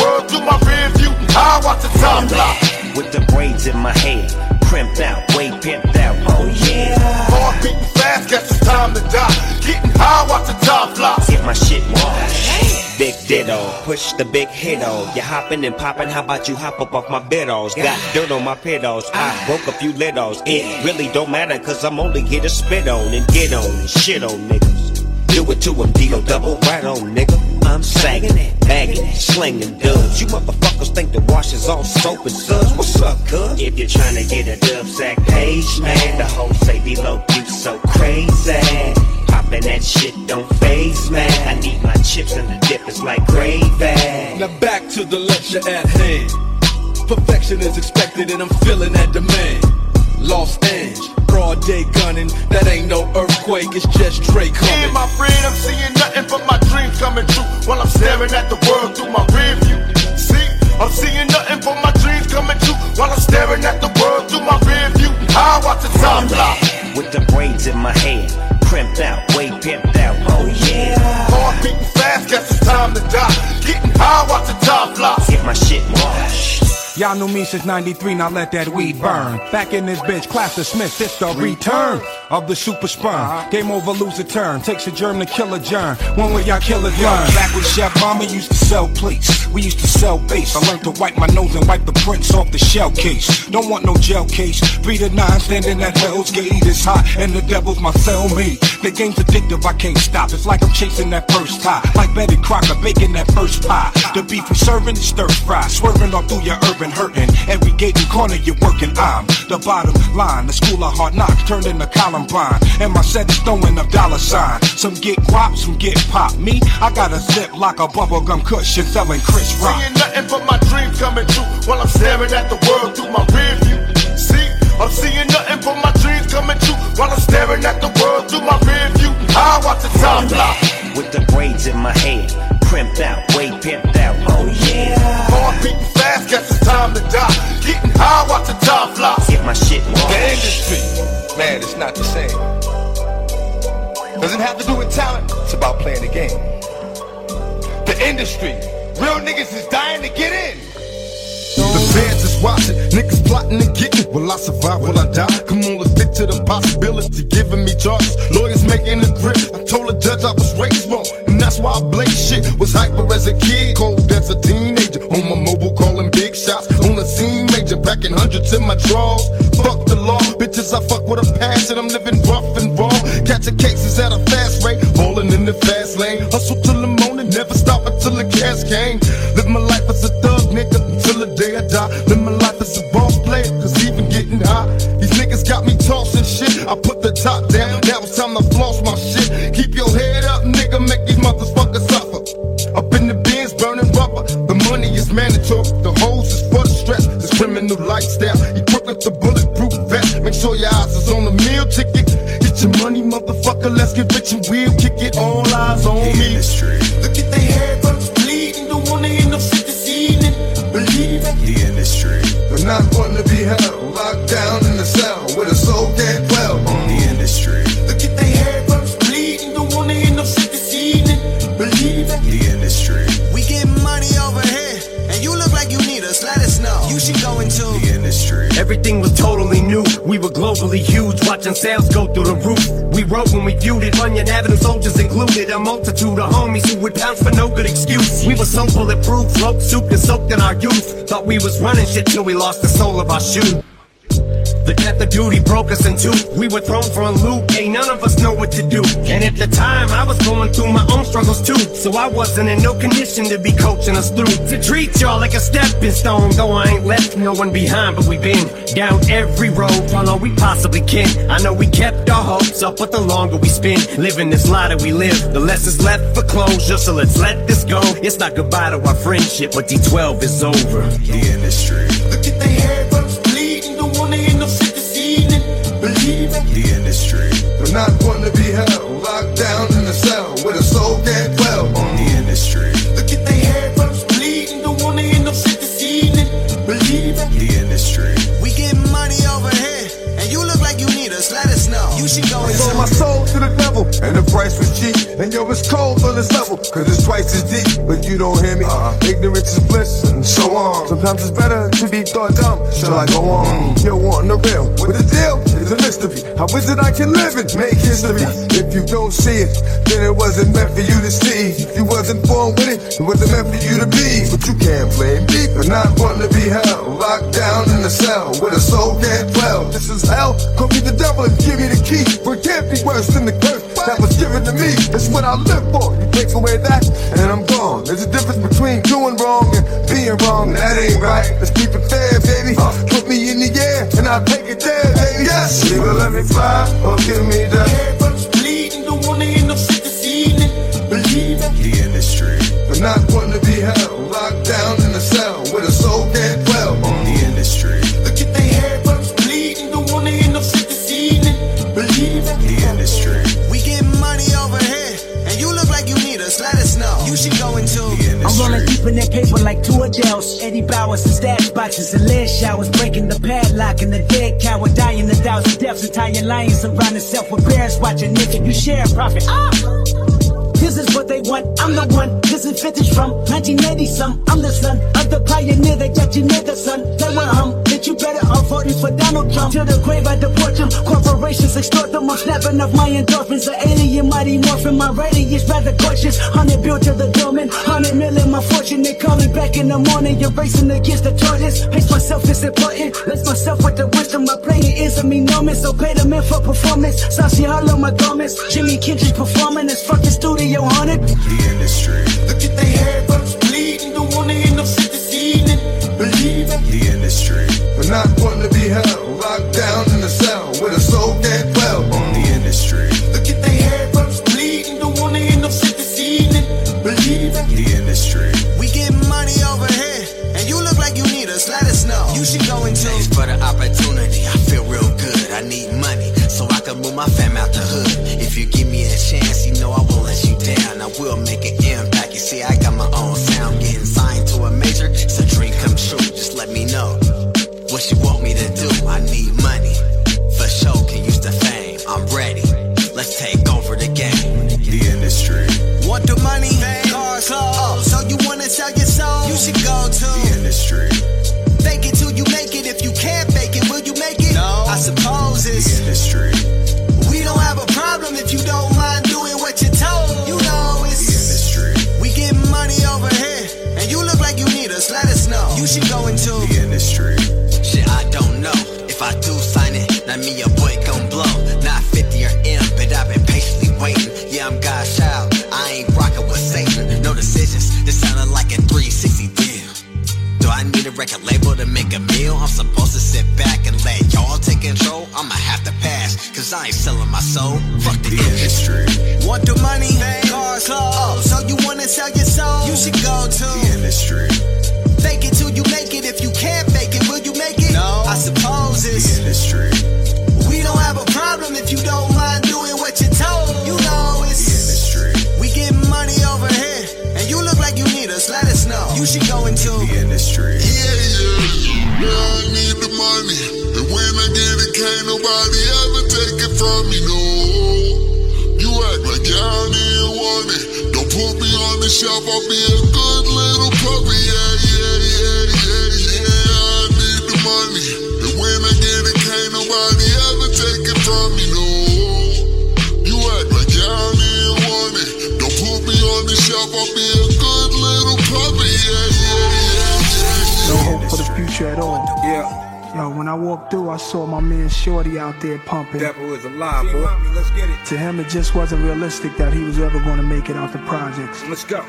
braids in my head, crimped out, way pimped out, oh yeah. Heart beating fast, guess it's time to die. Getting high, watch the time fly. Get my shit washed. Big ditto, push the big hit hito. You hopping and popping, how about you hop up off my biddles? Got dirt on my pedals, I broke a few littles. It really don't matter, cause I'm only here to spit on and get on and shit on niggas. Do it to them, D.O. double right on, nigga. I'm sagging it, bagging it, slinging dubs. You motherfuckers think the wash is all soap and suds. What's up, cuz? If you're trying to get a dub sack page, man, the whole say below you so crazy. Popping that shit don't phase, man. I need my chips and the dip is like gravy. Now back to the lecture at hand. Perfection is expected and I'm feeling that demand. Los Angeles, broad day gunning. That ain't no earthquake, it's just Dre Yeah, coming. my friend, I'm seeing nothing but my dreams coming true while I'm staring at the world through my rear view. See, I'm seeing nothing but my dreams coming true while I'm staring at the world through my rear view. I watch the time fly. With the braids in my head, crimped out, way pimped out, oh yeah. Heart beating fast, guess it's time to die. Getting high, watch the time fly. Get my shit washed. Y'all knew me since 93, now let that weed burn. Back in this bitch, class dismissed, it's the return of the super sperm. Game over, lose a turn. Takes a germ to kill a germ. One way y'all kill it learn. Back with Chef Mama used to sell plates, we used to sell base. I learned to wipe my nose and wipe the prints off the shell case. Don't want no gel case. Three to nine, standing at Hell's Gate. It's hot, and the devil's my cellmate. The game's addictive, I can't stop. It's like I'm chasing that first tie. Like Betty Crocker baking that first pie. The beef we serving is stir fry. Swerving all through your urban hurting. Every gate and corner you're working, I'm the bottom line. The school of hard knocks turned into Columbine. And my set is throwing up dollar sign. Some get guap, some get pop. Me, I got a zip like a bubblegum cushion selling Chris Rock. Seeing nothing but my dreams coming true while I'm staring at the world through my rear view. See, I'm seeing nothing but my dreams coming true while I'm staring at the world through my rear view. I watch the time fly. With the braids in my head, crimped out, way pimped out, oh yeah. Heart beating fast, guess it's time to die. Getting high, watch the time fly. Get my shit washed. The industry, man, it's not the same. Doesn't have to do with talent, it's about playing the game. The industry, real niggas is dying to get in. The fans is watching, niggas plotting and getting. Will I survive? Will I die? Come on, let's stick to the possibility. Giving me charges, lawyers making a grip. I told the judge I was raised wrong, that's why I blaze shit. Was hyper as a kid, cold as a teenager. On my mobile, calling big shots. On the scene, major, packing hundreds in my drawers. Fuck the law, bitches, I fuck with a passion. I'm living rough and raw. Catching cases at a fast rate, falling in the fast lane. Hustle till the morning, never stop until the cash came. Live my life as a thug, nigga, until the day I die. Live my life as a boss player, cause even getting high. These niggas got me tossing shit. I put the top down, now it's time to floss my shit. This criminal lifestyle, equipped with the bulletproof vest. Make sure your eyes is on the meal ticket. Get your money, motherfucker, let's get rich and we'll kick it. All eyes on me. Look at their hair, bleeding. Don't wanna hear no shit this evening. Believe it. The industry. But not one to be held, Everything was totally new. We were globally huge, watching sales go through the roof. We wrote when we viewed it. Runyon Avenue soldiers included. A multitude of homies who would pounce for no good excuse. We were so bulletproof, rope souped and soaked in our youth. Thought we was running shit till we lost the soul of our shoe. The death of duty broke us in two. We were thrown for a loop. Ain't none of us know what to do. And at the time, I was going through my own struggles too. So I wasn't in no condition to be coaching us through. To treat y'all like a stepping stone. Though I ain't left no one behind, but we been down every road, all we possibly can. I know we kept our hopes up, but the longer we spend living this lie that we live, the less is left for closure. So let's let this go. It's not goodbye to our friendship, but D12 is over. The industry. My soul to the devil, and the price was cheap. And yo, it's cold on this level, cause it's twice as deep. But you don't hear me. Uh-huh. Ignorance is bliss, and so on. Sometimes it's better to be thought dumb. Shall I go on? Mm. You're wanting the real. What the deal is a mystery. How is it I can live it? Make history. If you don't see it, then it wasn't meant for you to see. If you wasn't born with it, it wasn't meant for you to be. But you can't blame me for not wanting to be held. Locked down in the cell, with a soul can't dwell. This is hell. Call me the devil and give me the key. For it can't be worse than the curse that was given to me. It's what I live for. You take away that, and I'm gone. There's a difference between doing wrong and being wrong. and That ain't right. Let's keep it fair, baby. Put me in the air, and I'll take it there, baby. Yes. Either let me fly or give me the brothers bleeding. Don't wanna hear no shit this evening. Believe it. the industry. But not one to be held, locked down in a cell with a soul can't should go into I'm rolling deep in that paper like two Adele's. Eddie Bowers and stash boxes and lead showers, breaking the padlock and the dead cow would die in the thousand deaths. Italian lions surround itself with bears watching nigga. You share profit. Ah! This is what they want, I'm the one. This is vintage from 1980 some. I'm the son of the pioneer that got you nigga son. They were hum, that you better off voting for Donald Trump. To the grave I deport them. Corporations extort them. I'm snapping off my endorphins. An alien mighty morphin. My radius rather gorgeous. Hundred built to the dome hundred million my fortune. They call me back in the morning. You're racing against the tortoise. Pace myself is important. Bless myself with the wisdom. My playing is enormous. So pay them in for performance. Saucy hollow my garments. Jimi Hendrix performing. This fucking studio haunted. The industry. Look at they hair bleeding. Don't wanna end up sick this evening. Believe it. The industry. But not one to be held, locked down in a cell with a soul dead well. The industry. Look at they hair bumps bleeding. Don't wanna end up sick this evening. Believe it. The industry. We get money over here, and you look like you need us. Let us know. You should go into. Thanks for the opportunity. I feel real good. I need money so I can move my fam out the hood. If you give me a chance, you know I won't let you down. I will make an impact. You see, I Cars, clothes. So you wanna sell your soul? You should go to The industry. Fake it till you make it. If you can't fake it, will you make it? No. I suppose The it's. industry. We don't have a problem if you don't mind doing what you're told. You know it's The it's. industry. We get money over here, and you look like you need us. Let us know. You should go into. The industry. Shit, I don't know. If I do sign it, now me a This sounded like a 360 deal. Do I need a record label to make a meal? I'm supposed to sit back and let y'all take control. I'ma have to pass, cause I ain't selling my soul. Fuck the, The industry. Want the money? Cars, clothes. So you wanna sell your soul? You should go to The industry. Fake it till you make it. If you can't fake it, will you make it? No. I suppose it's The industry. We don't have a problem if you don't mind doing what you're told. Us know. You should go into. The industry. Yeah, yeah. Yeah, I need the money. And when I get it, can't nobody ever take it from me, no. You act like I don't want it. Don't put me on the shelf, I'll be a good little puppy. Yeah, yeah, at all. Yeah. Yo, when I walked through, I saw my man Shorty out there pumping. Devil is alive, boy. Let's get it. To him, it just wasn't realistic that he was ever going to make it out the projects. Let's go.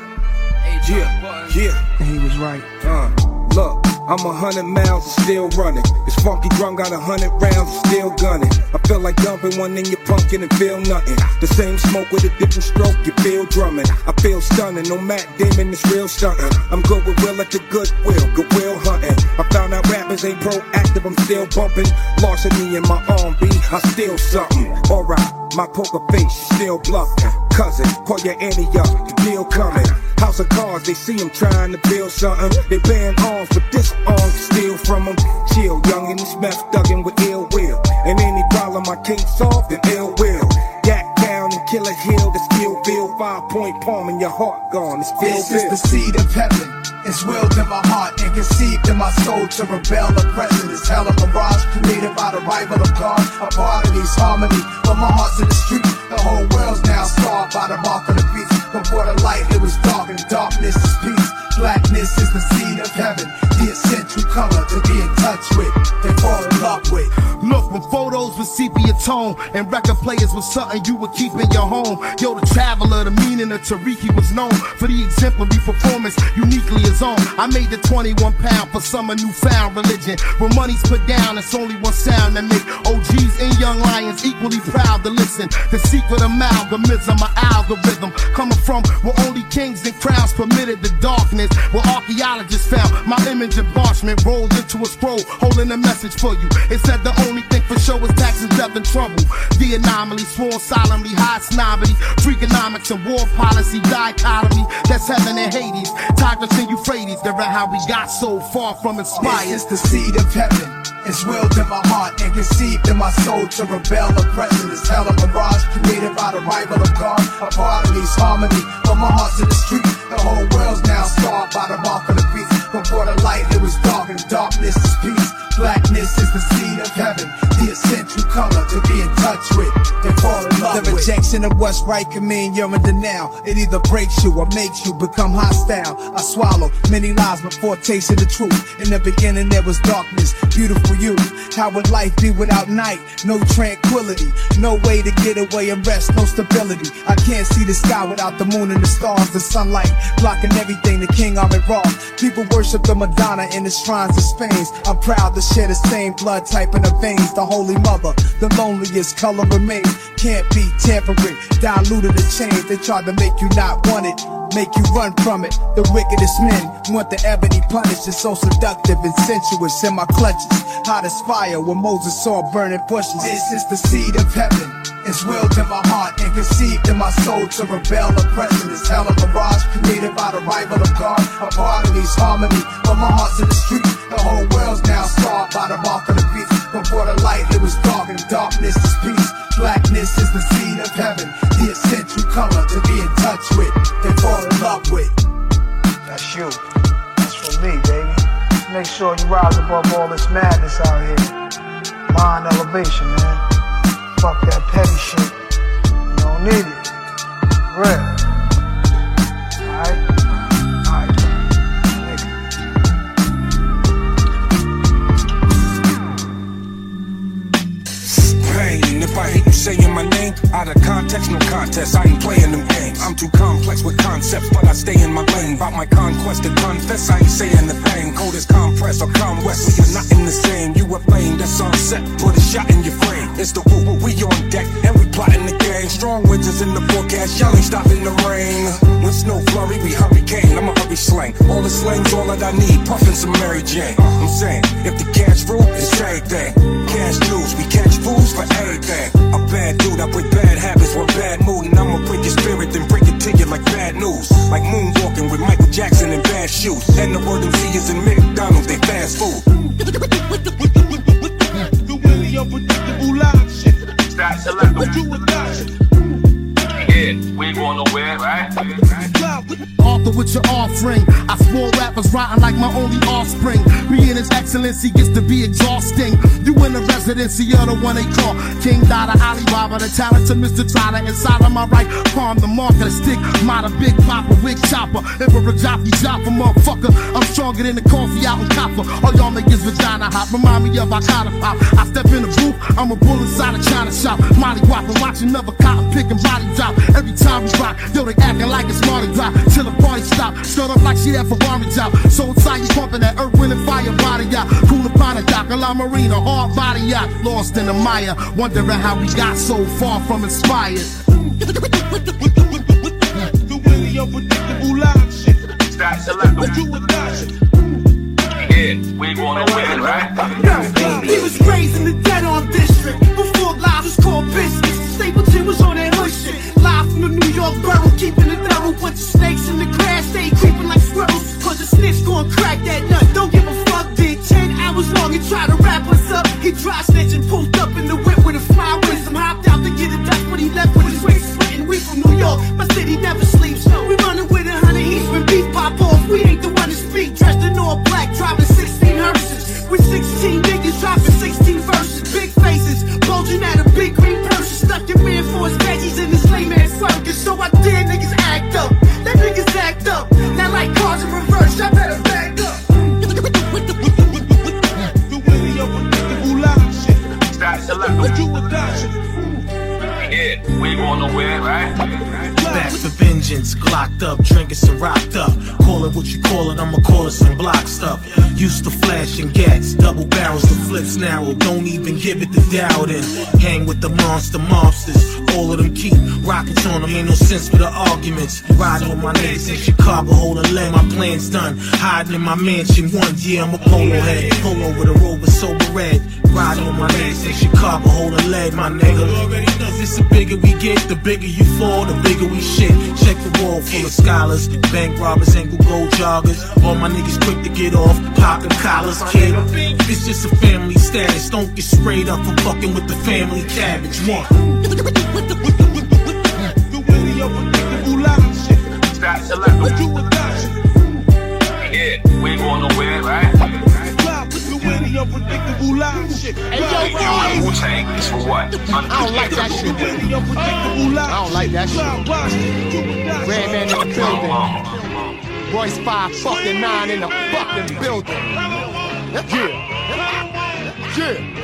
Yeah, yeah. And he was right. Uh, look, I'm a hundred miles and still running. This funky drum got a hundred rounds and still gunning. I feel like dumping one in your pumpkin and feel nothing. The same smoke with a different stroke, you feel drumming. I feel stunning, no Matt Damon is real stunting. I'm good with will at the goodwill, goodwill hunting. I found out rappers ain't proactive, I'm still bumping. Larceny in my arm, B, I steal something. Alright, my poker face still bluffing. Cousin, call your Annie up, the deal coming. House of cards, they see him trying to build something. They ban arms, but this arm steal from them. Chill, young and this meth thuggin' with ill will. And any problem I can't solve, then ill will. Yak down and kill a hill, the skill bill. Five point palm in your heart gone, it's still This is the seed of heaven. It's willed in my heart and conceived in my soul to rebel oppression. It's hell of a mirage created by the rival of God. A part of these harmony, but my heart's in the street. The whole world's now scarred by the mark of the beast. Before the light, it was dark, and darkness is peace. Blackness is the seed of heaven, the essential color to be in touch with, to fall in love with. Look, when photos with sepia tone and record players was something you would keep in your home. Yo, the traveler, the meaning of Tariki was known for the exemplary performance uniquely his own. I made the 21 pound for some a newfound religion. When money's put down, it's only one sound that make OGs and young lions equally proud to listen. The secret amalgamism, my algorithm, coming from where only kings and crowns permitted the darkness. Where archaeologists found my image of Barshman rolled into a scroll, holding a message for you. It said the only thing for sure is taxes, death, and trouble. The anomaly, sworn solemnly, high snobbery, freakonomics and war policy, dichotomy. That's heaven and Hades, Tigris and Euphrates. They're how we got so far from inspired. This is the seed of heaven. It's willed in my heart and conceived in my soul to rebel oppression. It's hell of a mirage created by the rival of God. A part of me's from my heart to the street. The whole world's now scarred by the mark of the beast. Before the light, it was dark and darkness is peace. Blackness is the seed of heaven, the essential color to be in touch with and fall in love The with. rejection of what's right can mean you're in denial. It either breaks you or makes you become hostile. I swallow many lies before tasting the truth. In the beginning, there was darkness, beautiful you. How would life be without night? No tranquility, no way to get away and rest, no stability. I can't see the sky without the moon and the stars, the sunlight blocking everything. The king are raw. People worship the Madonna in the shrines of Spain. I'm proud to share the same blood type in the veins. The Holy Mother, the loneliest color remains. Can't be tampered, diluted and changed. They tried to make you not want it, make you run from it. The wickedest men want the ebony punished. It's so seductive and sensuous in my clutches. Hot as fire when Moses saw burning bushes. This is the seed of heaven. It's willed in my heart and conceived in my soul to rebel oppression. It's hell of a mirage created by the rival of God. A part of me's harmony from my heart in the street. The whole world's now scarred by the mark of the beast. Before the light, it was dark and darkness is peace. Blackness is the seed of heaven, the essential color to be in touch with, then fall in love with. That's you. That's for me, baby. Make sure you rise above all this madness out here. Mind elevation, man. Fuck that petty shit. You don't need it. Real. Saying my name, out of context, no contest. I ain't playing them games. I'm too complex with concepts, but I stay in my lane. About my conquest to confess, I ain't saying the thing. Cold as compressed or calm west, we are not in the same. You a flame that's on set, put a shot in your frame. It's the woo woo, we on deck, and we plotting the game. Strong winters in the forecast, y'all ain't stopping the rain. When snow flurry, we hurricane. I'm a hurry slang. All the slang's all that I need, puffin' some Mary Jane. I'm saying, if the cash rule, it's everything. Cash dues, we catch fools for everything. A bad dude, I break bad habits with bad mood, and I'ma break your spirit, then break it to you like bad news. Like moonwalking with Michael Jackson in bad shoes. And the word MC is in McDonald's, they fast food. Select. But you a die. We ain't going nowhere, right? Arthur with your offering. I swore rappers rotten like my only offspring. Being his excellency gets to be exhausting. You in the residency, you're the one they call King Dada Alibaba, the talented Mr. Trotter. Inside of my right palm, the mark of the stick. Mata Big Papa, Wig Chopper. Emperor Joffy Joppa, motherfucker. I'm stronger than the coffee out in copper. All y'all make is vagina hot. Remind me of Akata Pop. I step in the booth, I'm a bull inside a China shop. Molly whopping, watching another cotton picking body drop. Every time we rock, yo, they acting like it's Mardi Gras. Till the party stop, start up like she had Ferrari job. So inside you pumping that earth, wind, and fire body yacht. Cool upon a dock, a La Marina, hard body yacht. Lost in the mire, wondering how we got so far from inspired. The really unpredictable live shit. Stop select. But you a. Yeah, we ain't going nowhere, right? He was raised in the dead on district York borough, keeping it thorough. Bunch of snakes in the grass, they creeping like squirrels. Cause the snitch gon' crack that nut. Don't give a fuck, did 10 hours long and try to wrap us up. He dry snitch and pulled up in the whip with a fly wisdom. Hopped out to get a dust, but he left with his wings splitting. We from New York, my city never sleeps. We running with a hundred east when beef pop off. We ain't the one to speak. Dressed in all black, driving 16 hearses. We 16 niggas dropping 16 verses. Big faces, bulging at a big green purse. Stuck your man for his veggies in this lame circus. So I dare niggas act up. That niggas act up. Now like cars in reverse, I better back up. The really unpredictable live shit. Stop select. But you a die. Yeah, Yeah, we ain't going nowhere, right? Back for vengeance, glocked up, drinking some rocked up. Call it what you call it, I'ma call it some block stuff. Used to flashing gats, double barrels, the flips narrow. Don't even give it the doubt and hang with the monster mobsters. All of them keep rockets on them, ain't no sense for the arguments. Riding with my niggas in Chicago, holding leg, my plan's done. Hiding in my mansion, one year I'm a polo head. Polo with a rover, sober red. Riding with my niggas in Chicago, holding leg, my nigga. This the bigger we get, the bigger you fall, the bigger we shit. Check the wall full of scholars, bank robbers, ankle gold joggers. All my niggas quick to get off, popping collars, kid. It's just a family status. Don't get sprayed up for fucking with the family cabbage. One. Yeah, we ain't going nowhere, right? Hey, yo, Hey, Wu Tang is for what? I don't like that shit. I don't like that shit. Redman in the building. Royce 5 fucking 9 in the fucking building. Yeah. Yeah.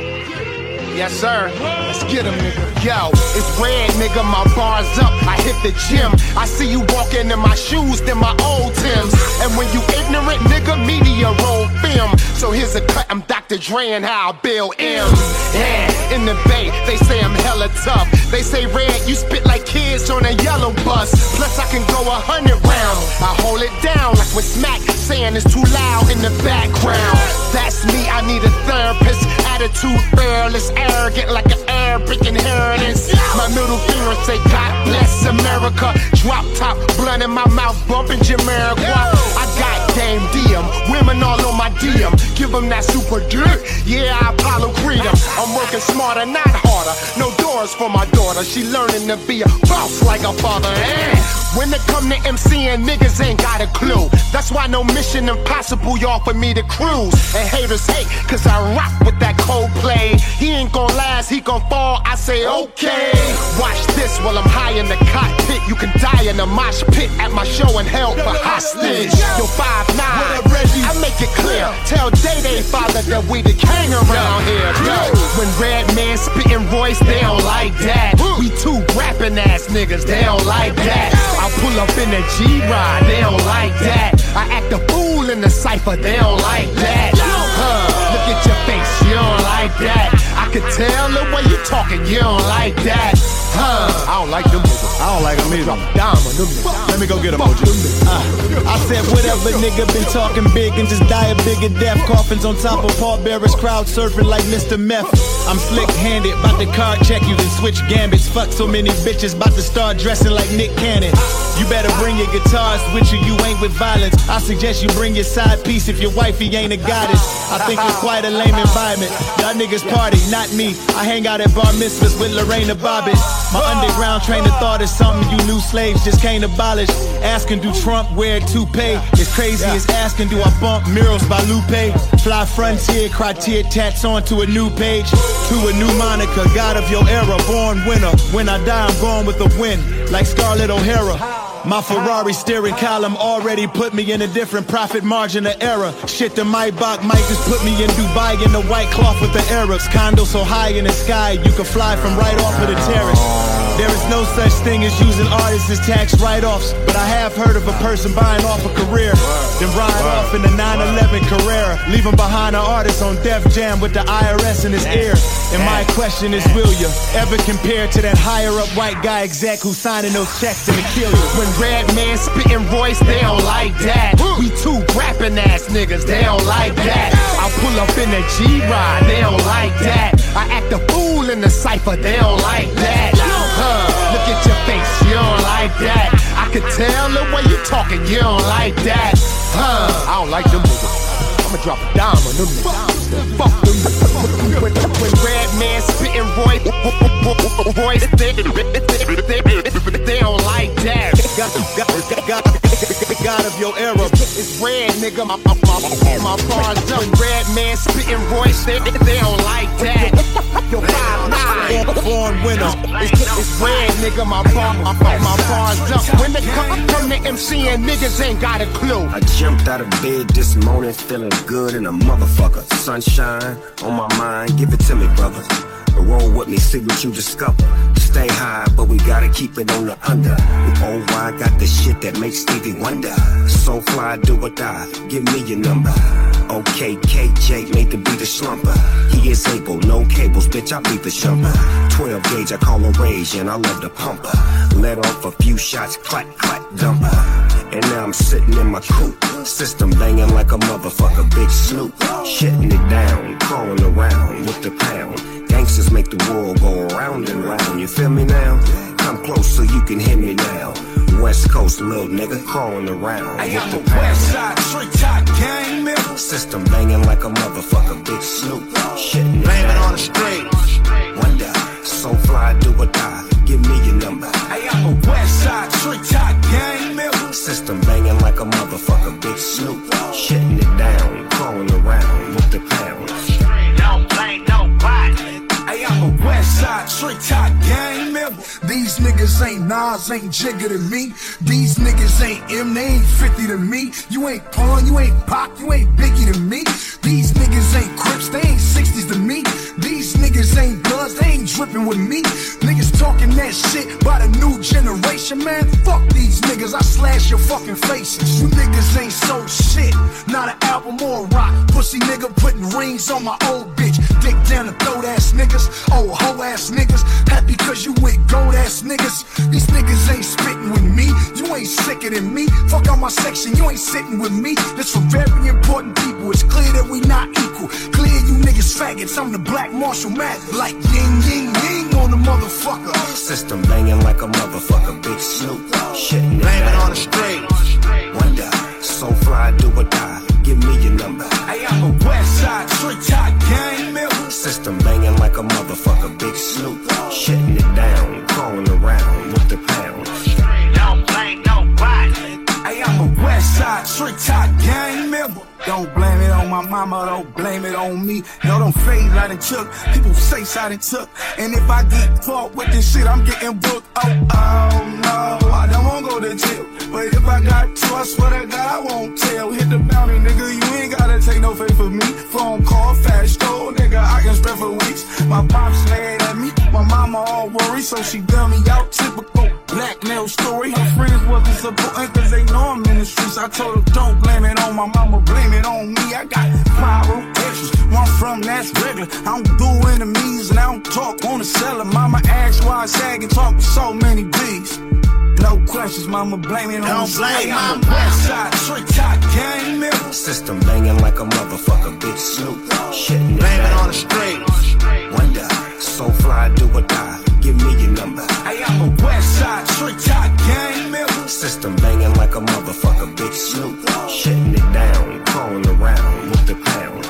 Yes, sir. Let's get him, nigga. Yo, it's red, nigga. My bar's up. I hit the gym. I see you walking in my shoes, then my old Tims. And when you ignorant, nigga, media roll film. So here's a cut. I'm Dr. Dre and how I build M's. Yeah, in the bay, they say I'm hella tough. They say red, you spit like kids on a yellow bus. Plus, I can go a hundred rounds. I hold it down like when Smack saying it's too loud in the background. That's me. I need a therapist. Attitude fearless, arrogant like an Arabic inheritance. My middle finger say God bless America. Drop top, blunt in my mouth, bumping Jamiroquai. Game DM, women all on my DM. Give them that super dick. Yeah, I Apollo Creed 'em. I'm working smarter, not harder. No doors for my daughter. She learning to be a boss like a father. Eh? When it come to MCing, niggas ain't got a clue. That's why no mission impossible, y'all, for me to cruise. And haters hate, cause I rock with that Coldplay. He ain't gon' last, he gon' fall. I say, okay. Watch this while I'm high in the cockpit. You can die in a mosh pit at my show and held for hostage. 5'9, I make it clear. Tell Day Day father that we the king around here. Yo, when Redman spitting Royce, they don't like that. We two rapping ass niggas, they don't like that. I pull up in a G-Ride, they don't like that. I act a fool in the cypher, they don't like that. Huh, look at your face, you don't like that. I can tell the way you talking, you don't like that. Huh, I don't like them niggas. I don't like them either. Dime on them niggas. Let me go get a mojo. Uh, I said whatever nigga been talking big and just die a bigger death. Coffins on top of Paul Bearers, crowd surfing like Mr. Meth. I'm slick handed, bout to card check you, then switch gambits. Fuck so many bitches, bout to start dressing like Nick Cannon. You better bring your guitars with you, you ain't with violence. I suggest you bring your side piece if your wifey ain't a goddess. I think it's quite a lame environment. Y'all niggas party, not me. I hang out at bar mitzvahs with Lorena Bobbitt. My underground train of thought is something you new slaves just can't abolish. Asking, do Trump wear toupee? It's crazy as asking, do I bump murals by Lupe? Fly frontier, criteria tats onto a new page. To a new moniker, God of your era, born winner. When I die, I'm gone with a win, like Scarlett O'Hara. My Ferrari steering column already put me in a different profit margin of error. Shit, the Maybach might just put me in Dubai in the white cloth with the Arabs. Condo so high in the sky, you can fly from right off of the terrace. There is no such thing as using artists as tax write-offs, but I have heard of a person buying off a career, then ride off in the 911 Carrera, leaving behind an artist on Def Jam with the IRS in his ear. And my question is, will you ever compare to that higher-up white guy exec who's signing those checks and to kill you? When Redman spitting Royce, they don't like that. We two rapping ass niggas, they don't like that. I pull up in a G-Ride, they don't like that. I act a fool in the cypher, they don't like that. Look at your face, you don't like that. I can tell the way you talking, you don't like that. Huh, I don't like them niggas. I'ma drop a dime on them niggas. Fuck them niggas. When, when Redman spitting Royce, Royce, they, they, they don't like that. God, God, God, God of your era. It's red, nigga. My, my, my, my bars. When Redman spitting Royce, they, they don't like that. Yo, five nine. Born winner. It's, it's red, nigga. My, bar, my, my bars up. When they come, come to and niggas ain't got a clue. I jumped out of bed this morning feeling good in a motherfucker. Sunshine on my mind, give it to me, brother. Roll with me, see what you discover. stay high, but we gotta keep it on the under. Oh, I got the shit that makes Stevie wonder. So fly, do or die, give me your number. Okay, KJ made the beat a slumper. He is able, no cables, bitch, I beat the shumper. 12 gauge, I call a rage, and I love the pumper. Let off a few shots, clack, clack, dumper. And now I'm sitting in my coupe. System banging like a motherfucker, big snoop. Shitting it down, crawling around with the pound. Gangsters make the world go round and round. You feel me now? Come close so you can hear me now. West Coast little nigga crawling around Hey, with I'm the a West Side Street Top Gang member. System banging like a motherfucker, big snoop. Shitting it Blame it on the street. Wonder, so fly, do or die. Give me your number. Hey, I'm a West Side Street Top Gang member. System banging like a motherfucker, big snoop. Shitting it down, crawling around with the pound. I'm a West Side Street Top Gang member. These niggas ain't Nas, ain't Jigga to me. These niggas ain't M, they ain't 50 to me. You ain't Pun, you ain't Pac, you ain't Biggie to me. These niggas ain't Crips, they ain't 60s to me. These niggas ain't Bloods, they ain't dripping with me. Talking that shit by the new generation, man. Fuck these niggas, I slash your fucking faces. You niggas ain't so shit, not an album or a rock. Pussy nigga putting rings on my old bitch. Dick down the throat ass niggas, old hoe ass niggas. Happy cause you with gold ass niggas. These niggas ain't spitting with me. You ain't sicker than me. Fuck out my section, you ain't sitting with me. This for very important people. It's clear that we not equal. Clear you niggas faggots. I'm the black Marshall Matt. Like ying ying ying on the motherfucker. System banging like a motherfucker, big snoop. Shitting it Blame it on the street. Wonder, so fly, do or die. Give me your number. Hey, I'm a West Side Street Top Gang. System banging like a motherfucker, big snoop. Shitting it down, crawling around with the pound. I'm a West Side Street Top Gang member. Don't blame it on my mama, don't blame it on me. No, don't fade I done took. People say I done took. And if I get caught with this shit, I'm getting booked. Oh, oh no, I don't wanna go to jail. But if I got to, I swear to God, I won't tell. Hit the bounty, nigga, you ain't gotta take no faith for me. Phone call, fast store, nigga, I can spread for weeks. My pops mad at me, my mama all worried, so she bailed me out. Typical I told her, don't blame it on my mama, blame it on me. I got viral extras, one from that's regular. I don't do enemies and I don't talk on the cellar. Mama asked why I sag and talk with so many B's. No questions, mama, blame it on Don't blame me. I'm my a West Side Street Top Gang member. System banging like a motherfucker, big snoop. Shitting it Blame it on the street. Wonder, so fly, do or die. Give me your number. Hey, I'm a West Side Street Top Gang member. System banging like a motherfucker, big snoop. Shitting it down, crawling around with the pound.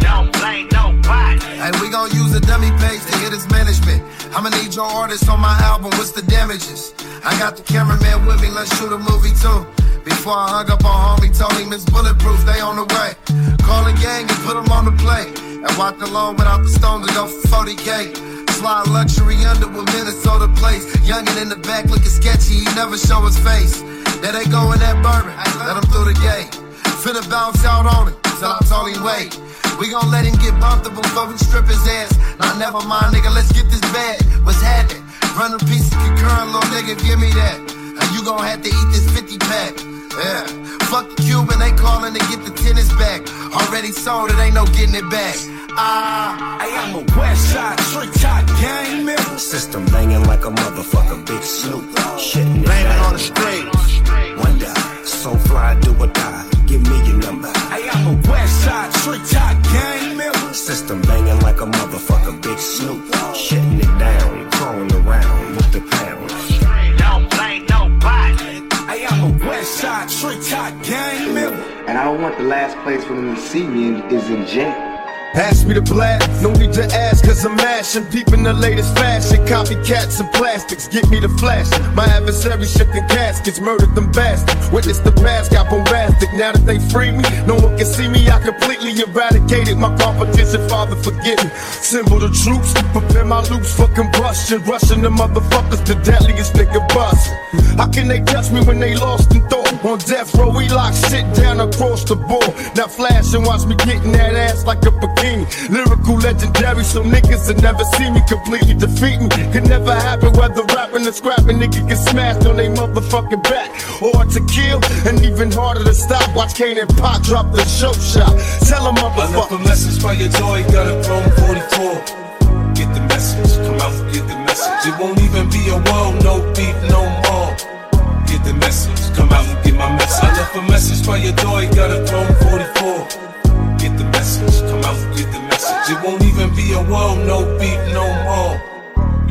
Don't blame nobody. Hey, we gon' use a dummy page to hit his management. I'ma need your artist on my album, what's the damages? I got the cameraman with me, let's shoot a movie too. Before I hung up on homie, told him it's bulletproof, they on the way. Call a gang and put them on the play. And walked alone without the stones to go for 40k. Slide luxury under with Minnesota place. Youngin' in the back looking sketchy, he never show his face. There they go in that bourbon, let him through the gate. Finna bounce out on it, till I told him wait. We gon' let him get up before we strip his ass. Nah, never mind, nigga, let's get this bag. What's happening? Run a piece of concurrent, little nigga, give me that. And you gon' have to eat this 50 pack. Yeah. Fuck the Cuban, they calling to get the tennis back. Already sold it, ain't no getting it back. Ah, Hey, I'm a West Side Street Top Gang member. System banging like a motherfucker, big snoop. Shitting it Blame it on down. the street. Wonder, so fly, do or die. Give me your number. Hey, I'm a West Side Street Top Gang member. System banging like a motherfucker, big snoop. Shitting it down, crawling around with the pound. A West Side Street Top Gang member. And I don't want the last place for them to see me in, is in jail. Pass me the blast, no need to ask, cause I'm mashing. Peeping the latest fashion, copycats and plastics, get me the flash. My adversary shifting caskets, murdered them bastards. Witness the past, got bombastic. Now that they free me, no one can see me. I completely eradicated my competition, father, forgive me. Symbol the troops, prepare my loops for combustion. Rushing the motherfuckers, the deadliest nigga bust. How can they touch me when they lost in thought? On death row, we lock shit down across the board. Now flash and watch me getting that ass like a Lamborghini. Lyrical legendary, so niggas that never see me completely defeat me. Could never happen whether rapping or scrapping, nigga get smashed on they motherfucking back. Or to kill, and even harder to stop. Watch Kane and Pop drop the show shot. Tell them I left a message by your you got a phone 44. Get the message, come out get the message. It won't even be a whoa, no beat, no more. Get the message, come out and get my message. I left a message by your door, got a phone 44. Get the message, come out get the message. It won't even be a whoa, no beat, no more.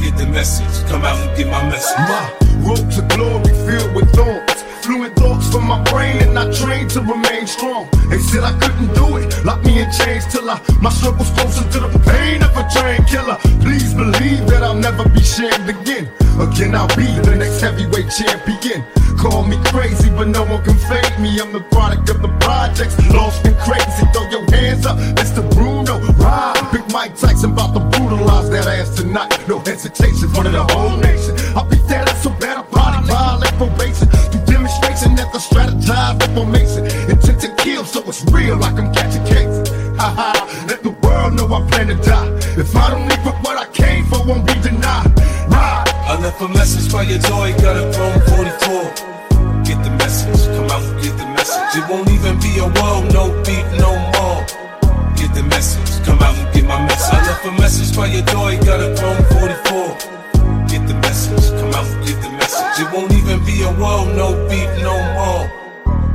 Get the message, come out and get my message. My road to glory filled with thorns. Fluent thoughts from my brain and I trained to remain strong. They said I couldn't do it, locked me in chains till I my struggles closer to the pain of a train killer. Please believe that I'll never be shamed again. Again, I'll be the next heavyweight champion. Call me crazy, but no one can fake me. I'm the product of the projects, lost and crazy. Mr. Bruno. Ride, Big Mike Tyson about to brutalize that ass tonight. No hesitation, front of the whole nation. I'll be that ass so bad, I body violate probation. Through demonstration that the strategize with formation. Intent to kill, so it's real like I'm catching cases. Ha ha, let the world know I plan to die. If I don't leave with what I came for, won't be denied. Ride. I left a message by your you got a phone 44. Get the message, come out get the message. It won't even be a world, no beat, no a message by your door, you got a phone 44. Get the message, come out and get the message. It won't even be a whoa, no beat, no more.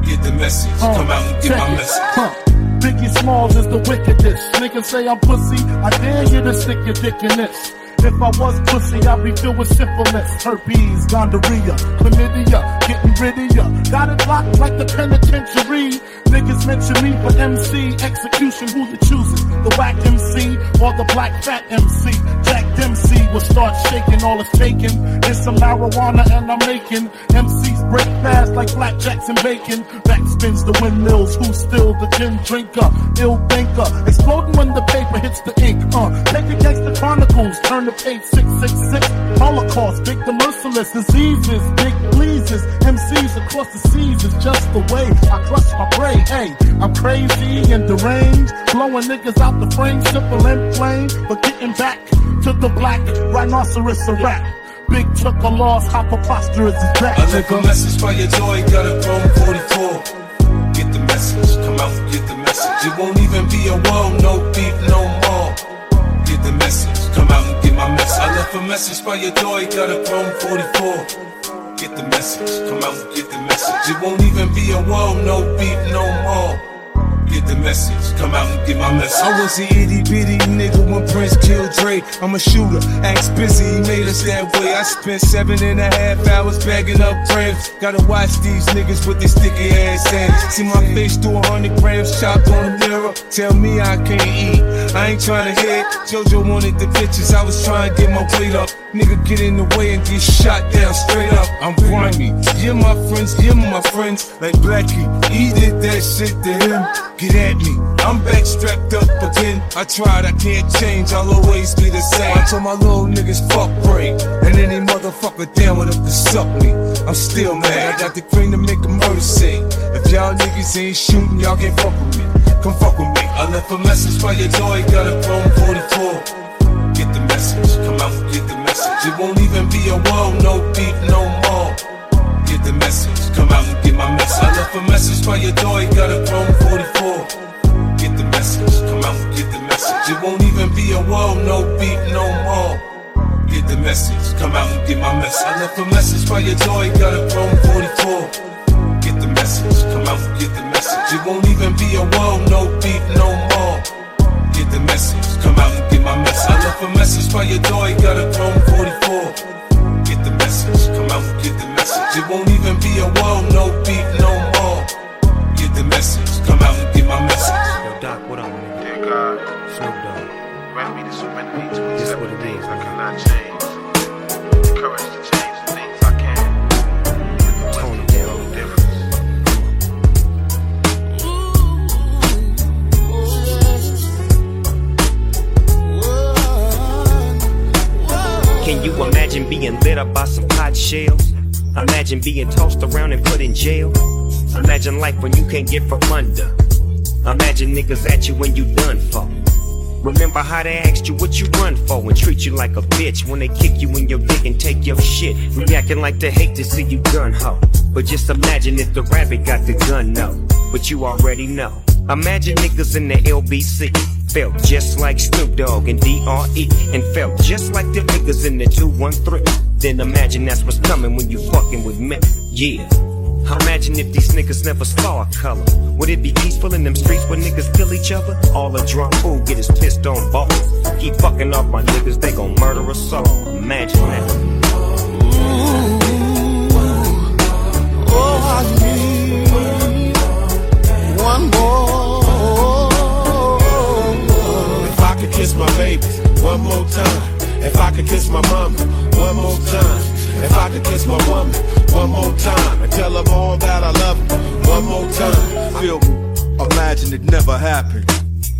Get the message, come out and get my message. Biggie Smalls is the wickedest. Niggas say I'm pussy, I dare you to stick your dick in this. If I was pussy, I'd be filled with syphilis, herpes, gonorrhea, chlamydia, getting rid of ya. Got it locked like the penitentiary. Niggas mention me for MC, execution, who you choosing? The whack MC or the black fat MC? Jack Dempsey will start shaking, all is taken. It's some marijuana and I'm making MCs break fast like blackjacks and bacon. Back spins the windmills, who's still the gin drinker, ill thinker, exploding when the paper hits the ink. Uh, take against the chronicles, turn the page 666. Holocaust, big the merciless diseases, big pleases. MCs across the seas is just the way I crush my brain. Hey, I'm crazy and deranged, blowing niggas out the frame, simple and plain. But getting back to the black rhinoceros a rap. Big took a loss, how preposterous is that? I left a message by your you got a phone 44. Get the message, come out get the message. It won't even be a whoa, no beat, no more. Get the message, come out and get my message. I left a message by your you got a phone 44. Get the message, come out get the message. It won't even be a whoa, no beef, no more. Get the message, come out and get my message. I was a itty bitty nigga when Prince killed Dre. I'm a shooter, acts busy, he made us that way. I spent seven and a half hours bagging up grams. Gotta watch these niggas with their sticky ass hands. See my face through a hundred grams chopped on the mirror. Tell me I can't eat. I ain't trying to hit. JoJo wanted the pictures, I was trying to get my weight up. Nigga get in the way and get shot down straight up. I'm grimy. You're my friends, you're my friends. Like Blackie, he did that shit to him. Get at me. I'm back strapped up again. I tried, I can't change. I'll always be the same. I told my little niggas fuck break. And any motherfucker down with up to suck me. I'm still mad. I got the cream to make a murder scene. If y'all niggas ain't shooting, y'all can't fuck with me. Come fuck with me. I left a message by your you got a phone 44. Get the message, come out get the message. It won't even be a whoa, no beat, no more. The message, come out and get my message. I left a message by your door, you got a phone 44. Get the message, come out and get the message. It won't even be a whoa, no beat, no more. Get the message, come out and get my message. I left a message by your door, you got a phone 44. Get the message, come out and get the message. It won't even be a whoa, no beat, no more. Get the message, come out and get my message. I left a message by your door, you got a phone 44. Get the message, come out and get the message. Even be a Imagine being tossed around and put in jail. Imagine life when you can't get from under. Imagine niggas at you when you done for. Remember how they asked you what you run for and treat you like a bitch when they kick you in your dick and take your shit. Reacting like they hate to see you done, ho. But just imagine if the rabbit got the gun, no. But you already know. Imagine niggas in the LBC felt just like Snoop Dogg and DRE and felt just like the niggas in the 213. Then imagine that's what's coming when you fucking with me. Yeah. Imagine if these niggas never saw a color. Would it be peaceful in them streets where niggas kill each other? All a drunk fool get his pissed on balls. Keep fucking off my niggas, they gon' murder us all. Imagine that. Oh, I need one more. If I could kiss my baby one more time. If I could kiss my mama one more time. If I could kiss my woman one more time and tell them all that I love them one more time. Feel? Imagine it never happened.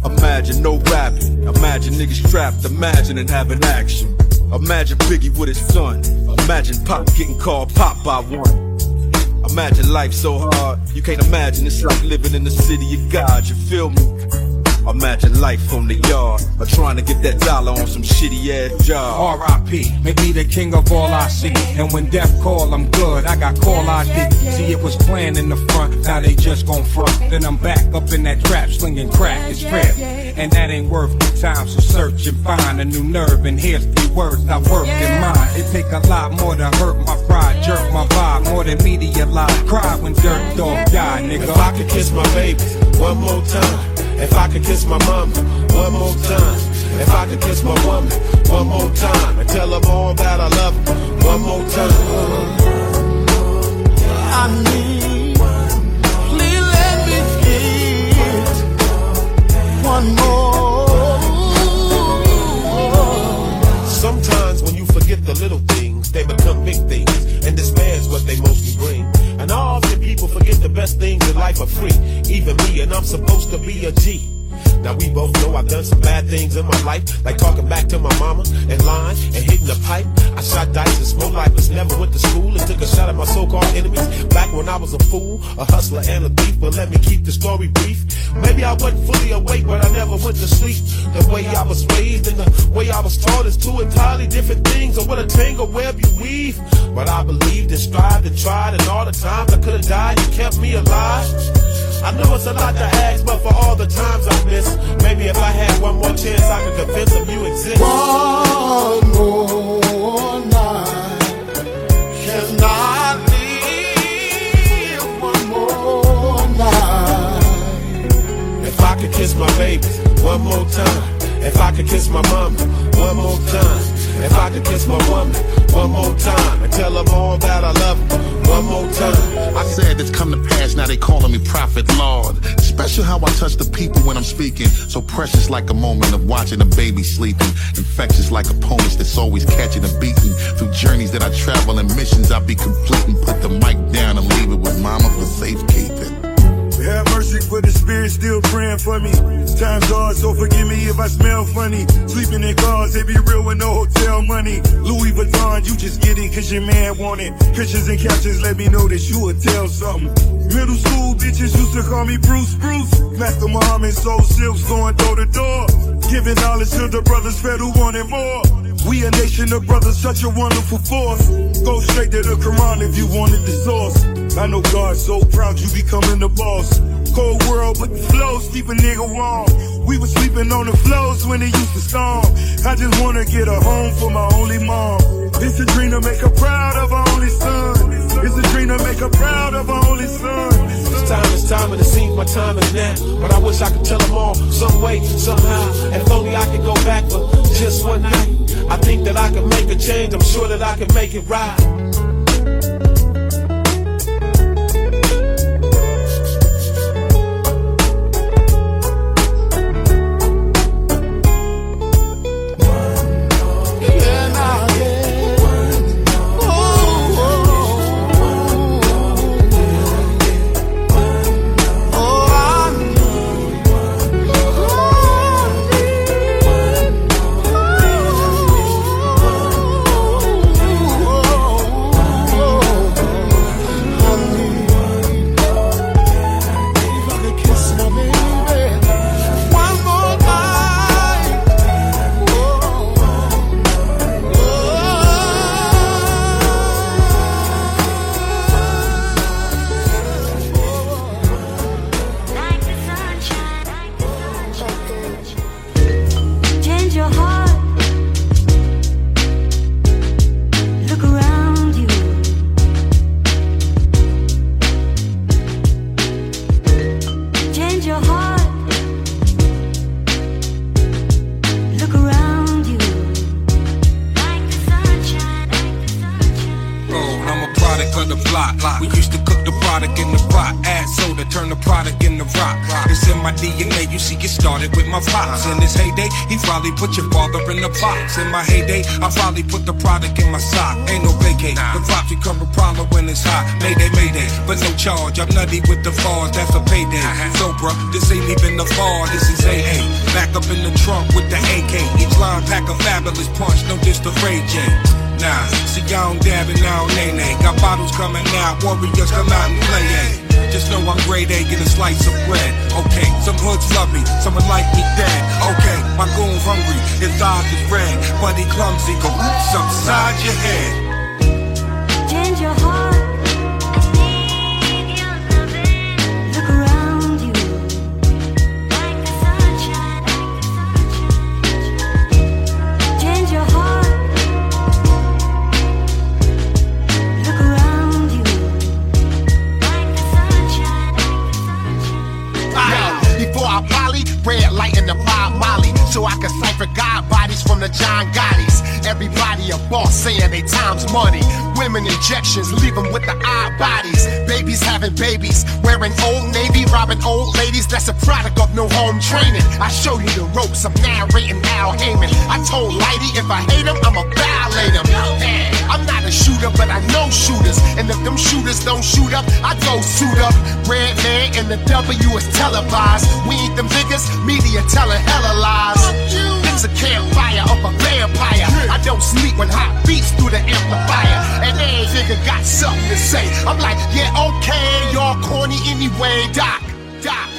Imagine no rapping. Imagine niggas trapped. Imagine and having action. Imagine Biggie with his son. Imagine Pac getting called Pop by one. Imagine life so hard, you can't imagine it's like living in the city of God, you feel me? Imagine life from the yard, or trying to get that dollar on some shitty ass job. R.I.P. Make me the king of all I see. And when death call, I'm good. I got call ID. See, it was planned in the front. Now they just gon' front. Then I'm back up in that trap, slinging crack. It's fair. And that ain't worth the time. So search and find a new nerve. And here's three words I work in mine. It take a lot more to hurt my pride, jerk my vibe more than media live. Cry when dirt dog die, nigga. If I could kiss my baby one more time. If I could kiss my mama one more time. If I could kiss my woman one more time and tell them all that I love them one more time. I need, please let me get one more. Sometimes when you forget the little things, they become big things, and despair's what they mostly bring. And often people forget the best things in life are free, even me, and I'm supposed to be a G. Now we both know I've done some bad things in my life, like talking back to my mama and lying and hitting the pipe. I shot dice and smoked lifeless, never went to school and took a shot at my so-called enemies. Back when I was a fool, a hustler and a thief, but let me keep the story brief. Maybe I wasn't fully awake, but I never went to sleep. The way I was raised and the way I was taught is two entirely different things. Or what a tangle web you weave. But I believed and strived and tried, and all the times I could have died, you kept me alive. I know it's a lot to ask, but for all the times I missed, maybe if I had one more chance, I could convince them you exist. One more night. Can I live one more night? If I could kiss my baby one more time. If I could kiss my mama one more time. If I could kiss my woman one more time and tell them all that I love them one more time. I said it's come to pass, now they calling me Prophet Lord. Special how I touch the people when I'm speaking. So precious like a moment of watching a baby sleeping. Infectious like opponents that's always catching a beating. Through journeys that I travel and missions I be completing. Put the mic down and leave it with mama for safekeeping. Have mercy for the spirit still praying for me. Times hard, so forgive me if I smell funny. Sleeping in cars, they be real with no hotel money. Louis Vuitton, you just get it cause your man want it. Pictures and captions let me know that you would tell something. Middle school bitches used to call me Bruce Bruce. Master Muhammad sold silks going door to door. Giving knowledge to the brothers fed who wanted more. We a nation of brothers, such a wonderful force. Go straight to the Quran if you wanted the source. I know God's so proud you becoming the boss. Cold world, but the flows keep a nigga warm. We was sleeping on the floors when it used to storm. I just wanna get a home for my only mom. It's a dream to make her proud of her only son. It's a dream to make her proud of her only son. It's time, it's time, and it seems my time is now. But I wish I could tell them all, some way, somehow. And if only I could go back for just one night. I think that I can make a change, I'm sure that I can make it right. In my heyday, I probably put the product in my sock. Ain't no vacate, the drops become a problem when it's hot. Mayday, mayday, but no charge. I'm nutty with the falls, that's a payday. So, bruh, this ain't even the fall, this is AA. Back up in the trunk with the AK. Each line pack a fabulous punch, no diss to Ray J. Nah, see, I don't dab and I don't nay nay. Got bottles coming out, warriors come out and play, eh? Just know I'm grade A, get a slice of bread. Okay, some hoods love me, some would like me dead. Okay, my goon's hungry, his eyes is red, he clumsy, go oops upside your head. Injections leave them with the odd bodies. Babies having babies, wearing old navy, robbing old ladies. That's a product of no home training. I show you the ropes, I'm narrating Al Heyman. I told Lighty if I hate him, I'ma violate him. I'm not a shooter, but I know shooters. And if them shooters don't shoot up, I go suit up. Redman and the W is televised. We ain't them niggas, media telling hella lies. It's a campfire of a vampire. I don't sleep when hot beats through the amplifier. And every nigga got something to say. I'm like, yeah, okay, y'all corny anyway, Doc. Doc. Doc.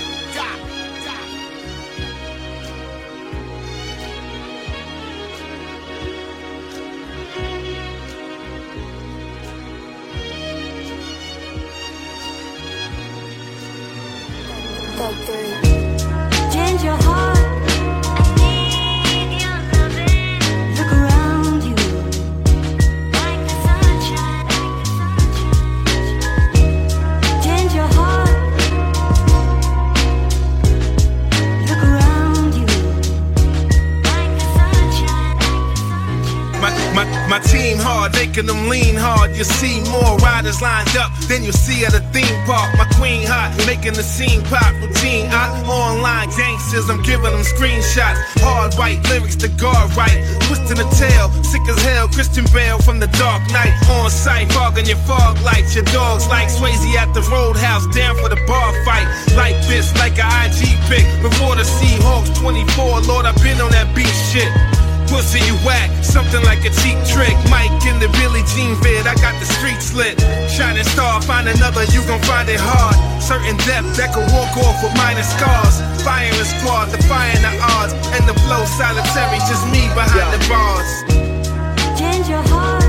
The scene pop. Routine out, online gangsters, I'm giving them screenshots. Hard white lyrics to guard right. Twisting the tail, sick as hell. Christian Bale from the Dark Knight. On site, fogging your fog lights. Your dogs like Swayze at the roadhouse, down for the bar fight. Like this, like a IG pick. Before the Seahawks 24, Lord, I've been on that beat shit. Pussy, you whack, something like a cheap trick. Mike in the Billie Jean vid, I got the street slit. Shining star, find another, you gon' find it hard. Certain depth that can walk off with minor scars. Firing squad, defying the odds. And the flow solitary, just me behind the bars. Change your heart.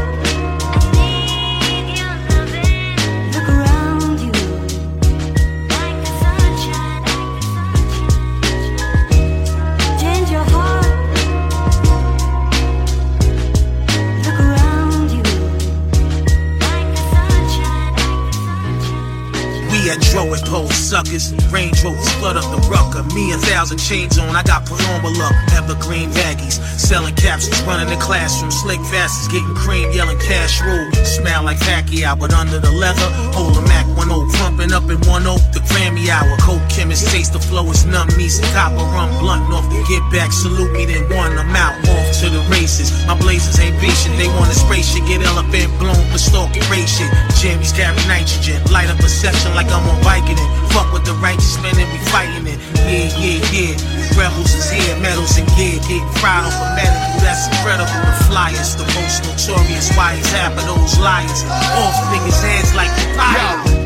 Suckers. Range Rovers flood up the rucker. Me a thousand chains on, I got Paloma luck. Evergreen baggies. Selling capsules, running the classroom. Slick fastest, getting cream, yelling cash rule. Smell like Pacquiao, but under the leather. Hold a Mac 1 0, pumping up in 1 0. The Grammy hour. Coke chemist, taste the flow is numb. Me some copper rum, blunt off the get back. Salute me, then one. I'm out, off to the races. My blazers ain't beaching. They wanna spray shit, get elephant blown for stalking race shit. Jammies carry nitrogen, light up a section like I'm on Viking it. Fuck with the righteous men and we fighting it. Yeah, yeah, yeah. Rebels is here, medals and gear. Getting fried off a medical, that's incredible. The flyers, the most notorious. Why is half of those liars? Off niggas' heads like the fire.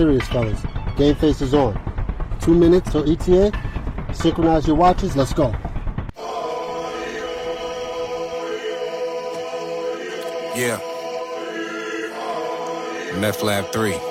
Serious fellas. Game face is on. Two minutes till ETA. Synchronize your watches. Let's go. Yeah. Meth Lab 3.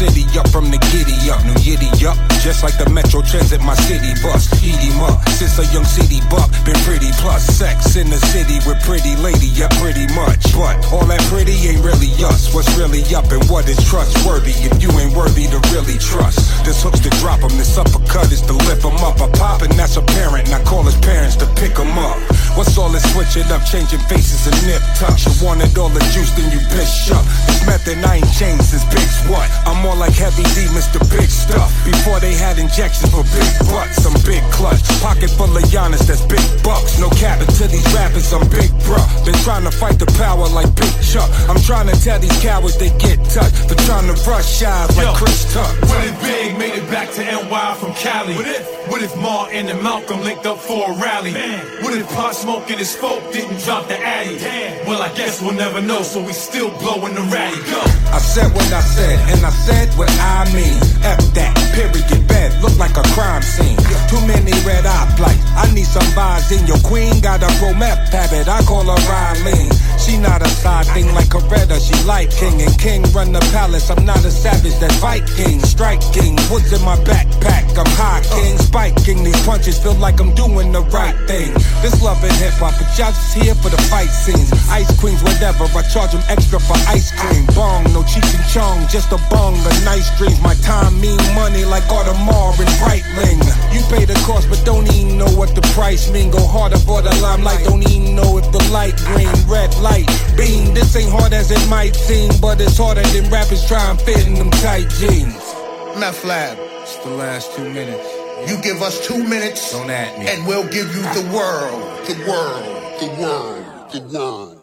City up from the giddy up, new yiddy up. Just like the Metro Transit, my city bus. Eat him up. Since a young city buck, been pretty plus sex in the city with pretty lady, yeah, pretty much. But all that pretty ain't really us. What's really up and what is trustworthy if you ain't worthy to really trust? This hook's to drop him, this uppercut is to lift him up. A pop and that's apparent, and I call his parents to pick him up. What's all this switching up, changing faces and nip tucks? You wanted all the juice, then you bitch up. This method I ain't changed since Big's what? I'm more like Heavy D, Mr. Big Stuff. Before they had injections for big butts, I'm big clutch. Pocket full of Giannis, that's big bucks. No capping to these rappers, I'm big bruh. Been trying to fight the power like Big Chuck. I'm trying to tell these cowards they get touched for trying to rush shies like Yo, Chris Tuck. What if Big made it back to NY from Cali? What if, what if Martin and Malcolm linked up for a rally? Man. What if Pop Smoke and his folk didn't drop the Addy? Well, I guess we'll never know, so we still blowing the ratty. Go! I said what I said, and I said what I mean. F that, period, bed, look like a crime scene. Too many red eye flights. I need some vibes in your queen. Got a meth habit, I call her Riley. She not a side thing like Coretta, she like king. And king run the palace, I'm not a savage, that's Viking. Striking, woods in my backpack, I'm high king. Spiking, these punches feel like I'm doing the right thing. This love and hip hop, but y'all just here for the fight scenes. Ice queens, whatever, I charge them extra for ice cream. Bong, no Cheech and Chong, just a bong, a nice dreams. My time mean money like Audemars and Breitling. You pay the cost, but don't even know what the price mean. Go harder for the limelight, don't even know if the light green, red light, beam. This ain't hard as it might seem, but it's harder than rappers try and fit in them tight jeans. Meth Lab. It's the last two minutes. You give us two minutes, Don't at me. and we'll give you the world. The world, the world, the world.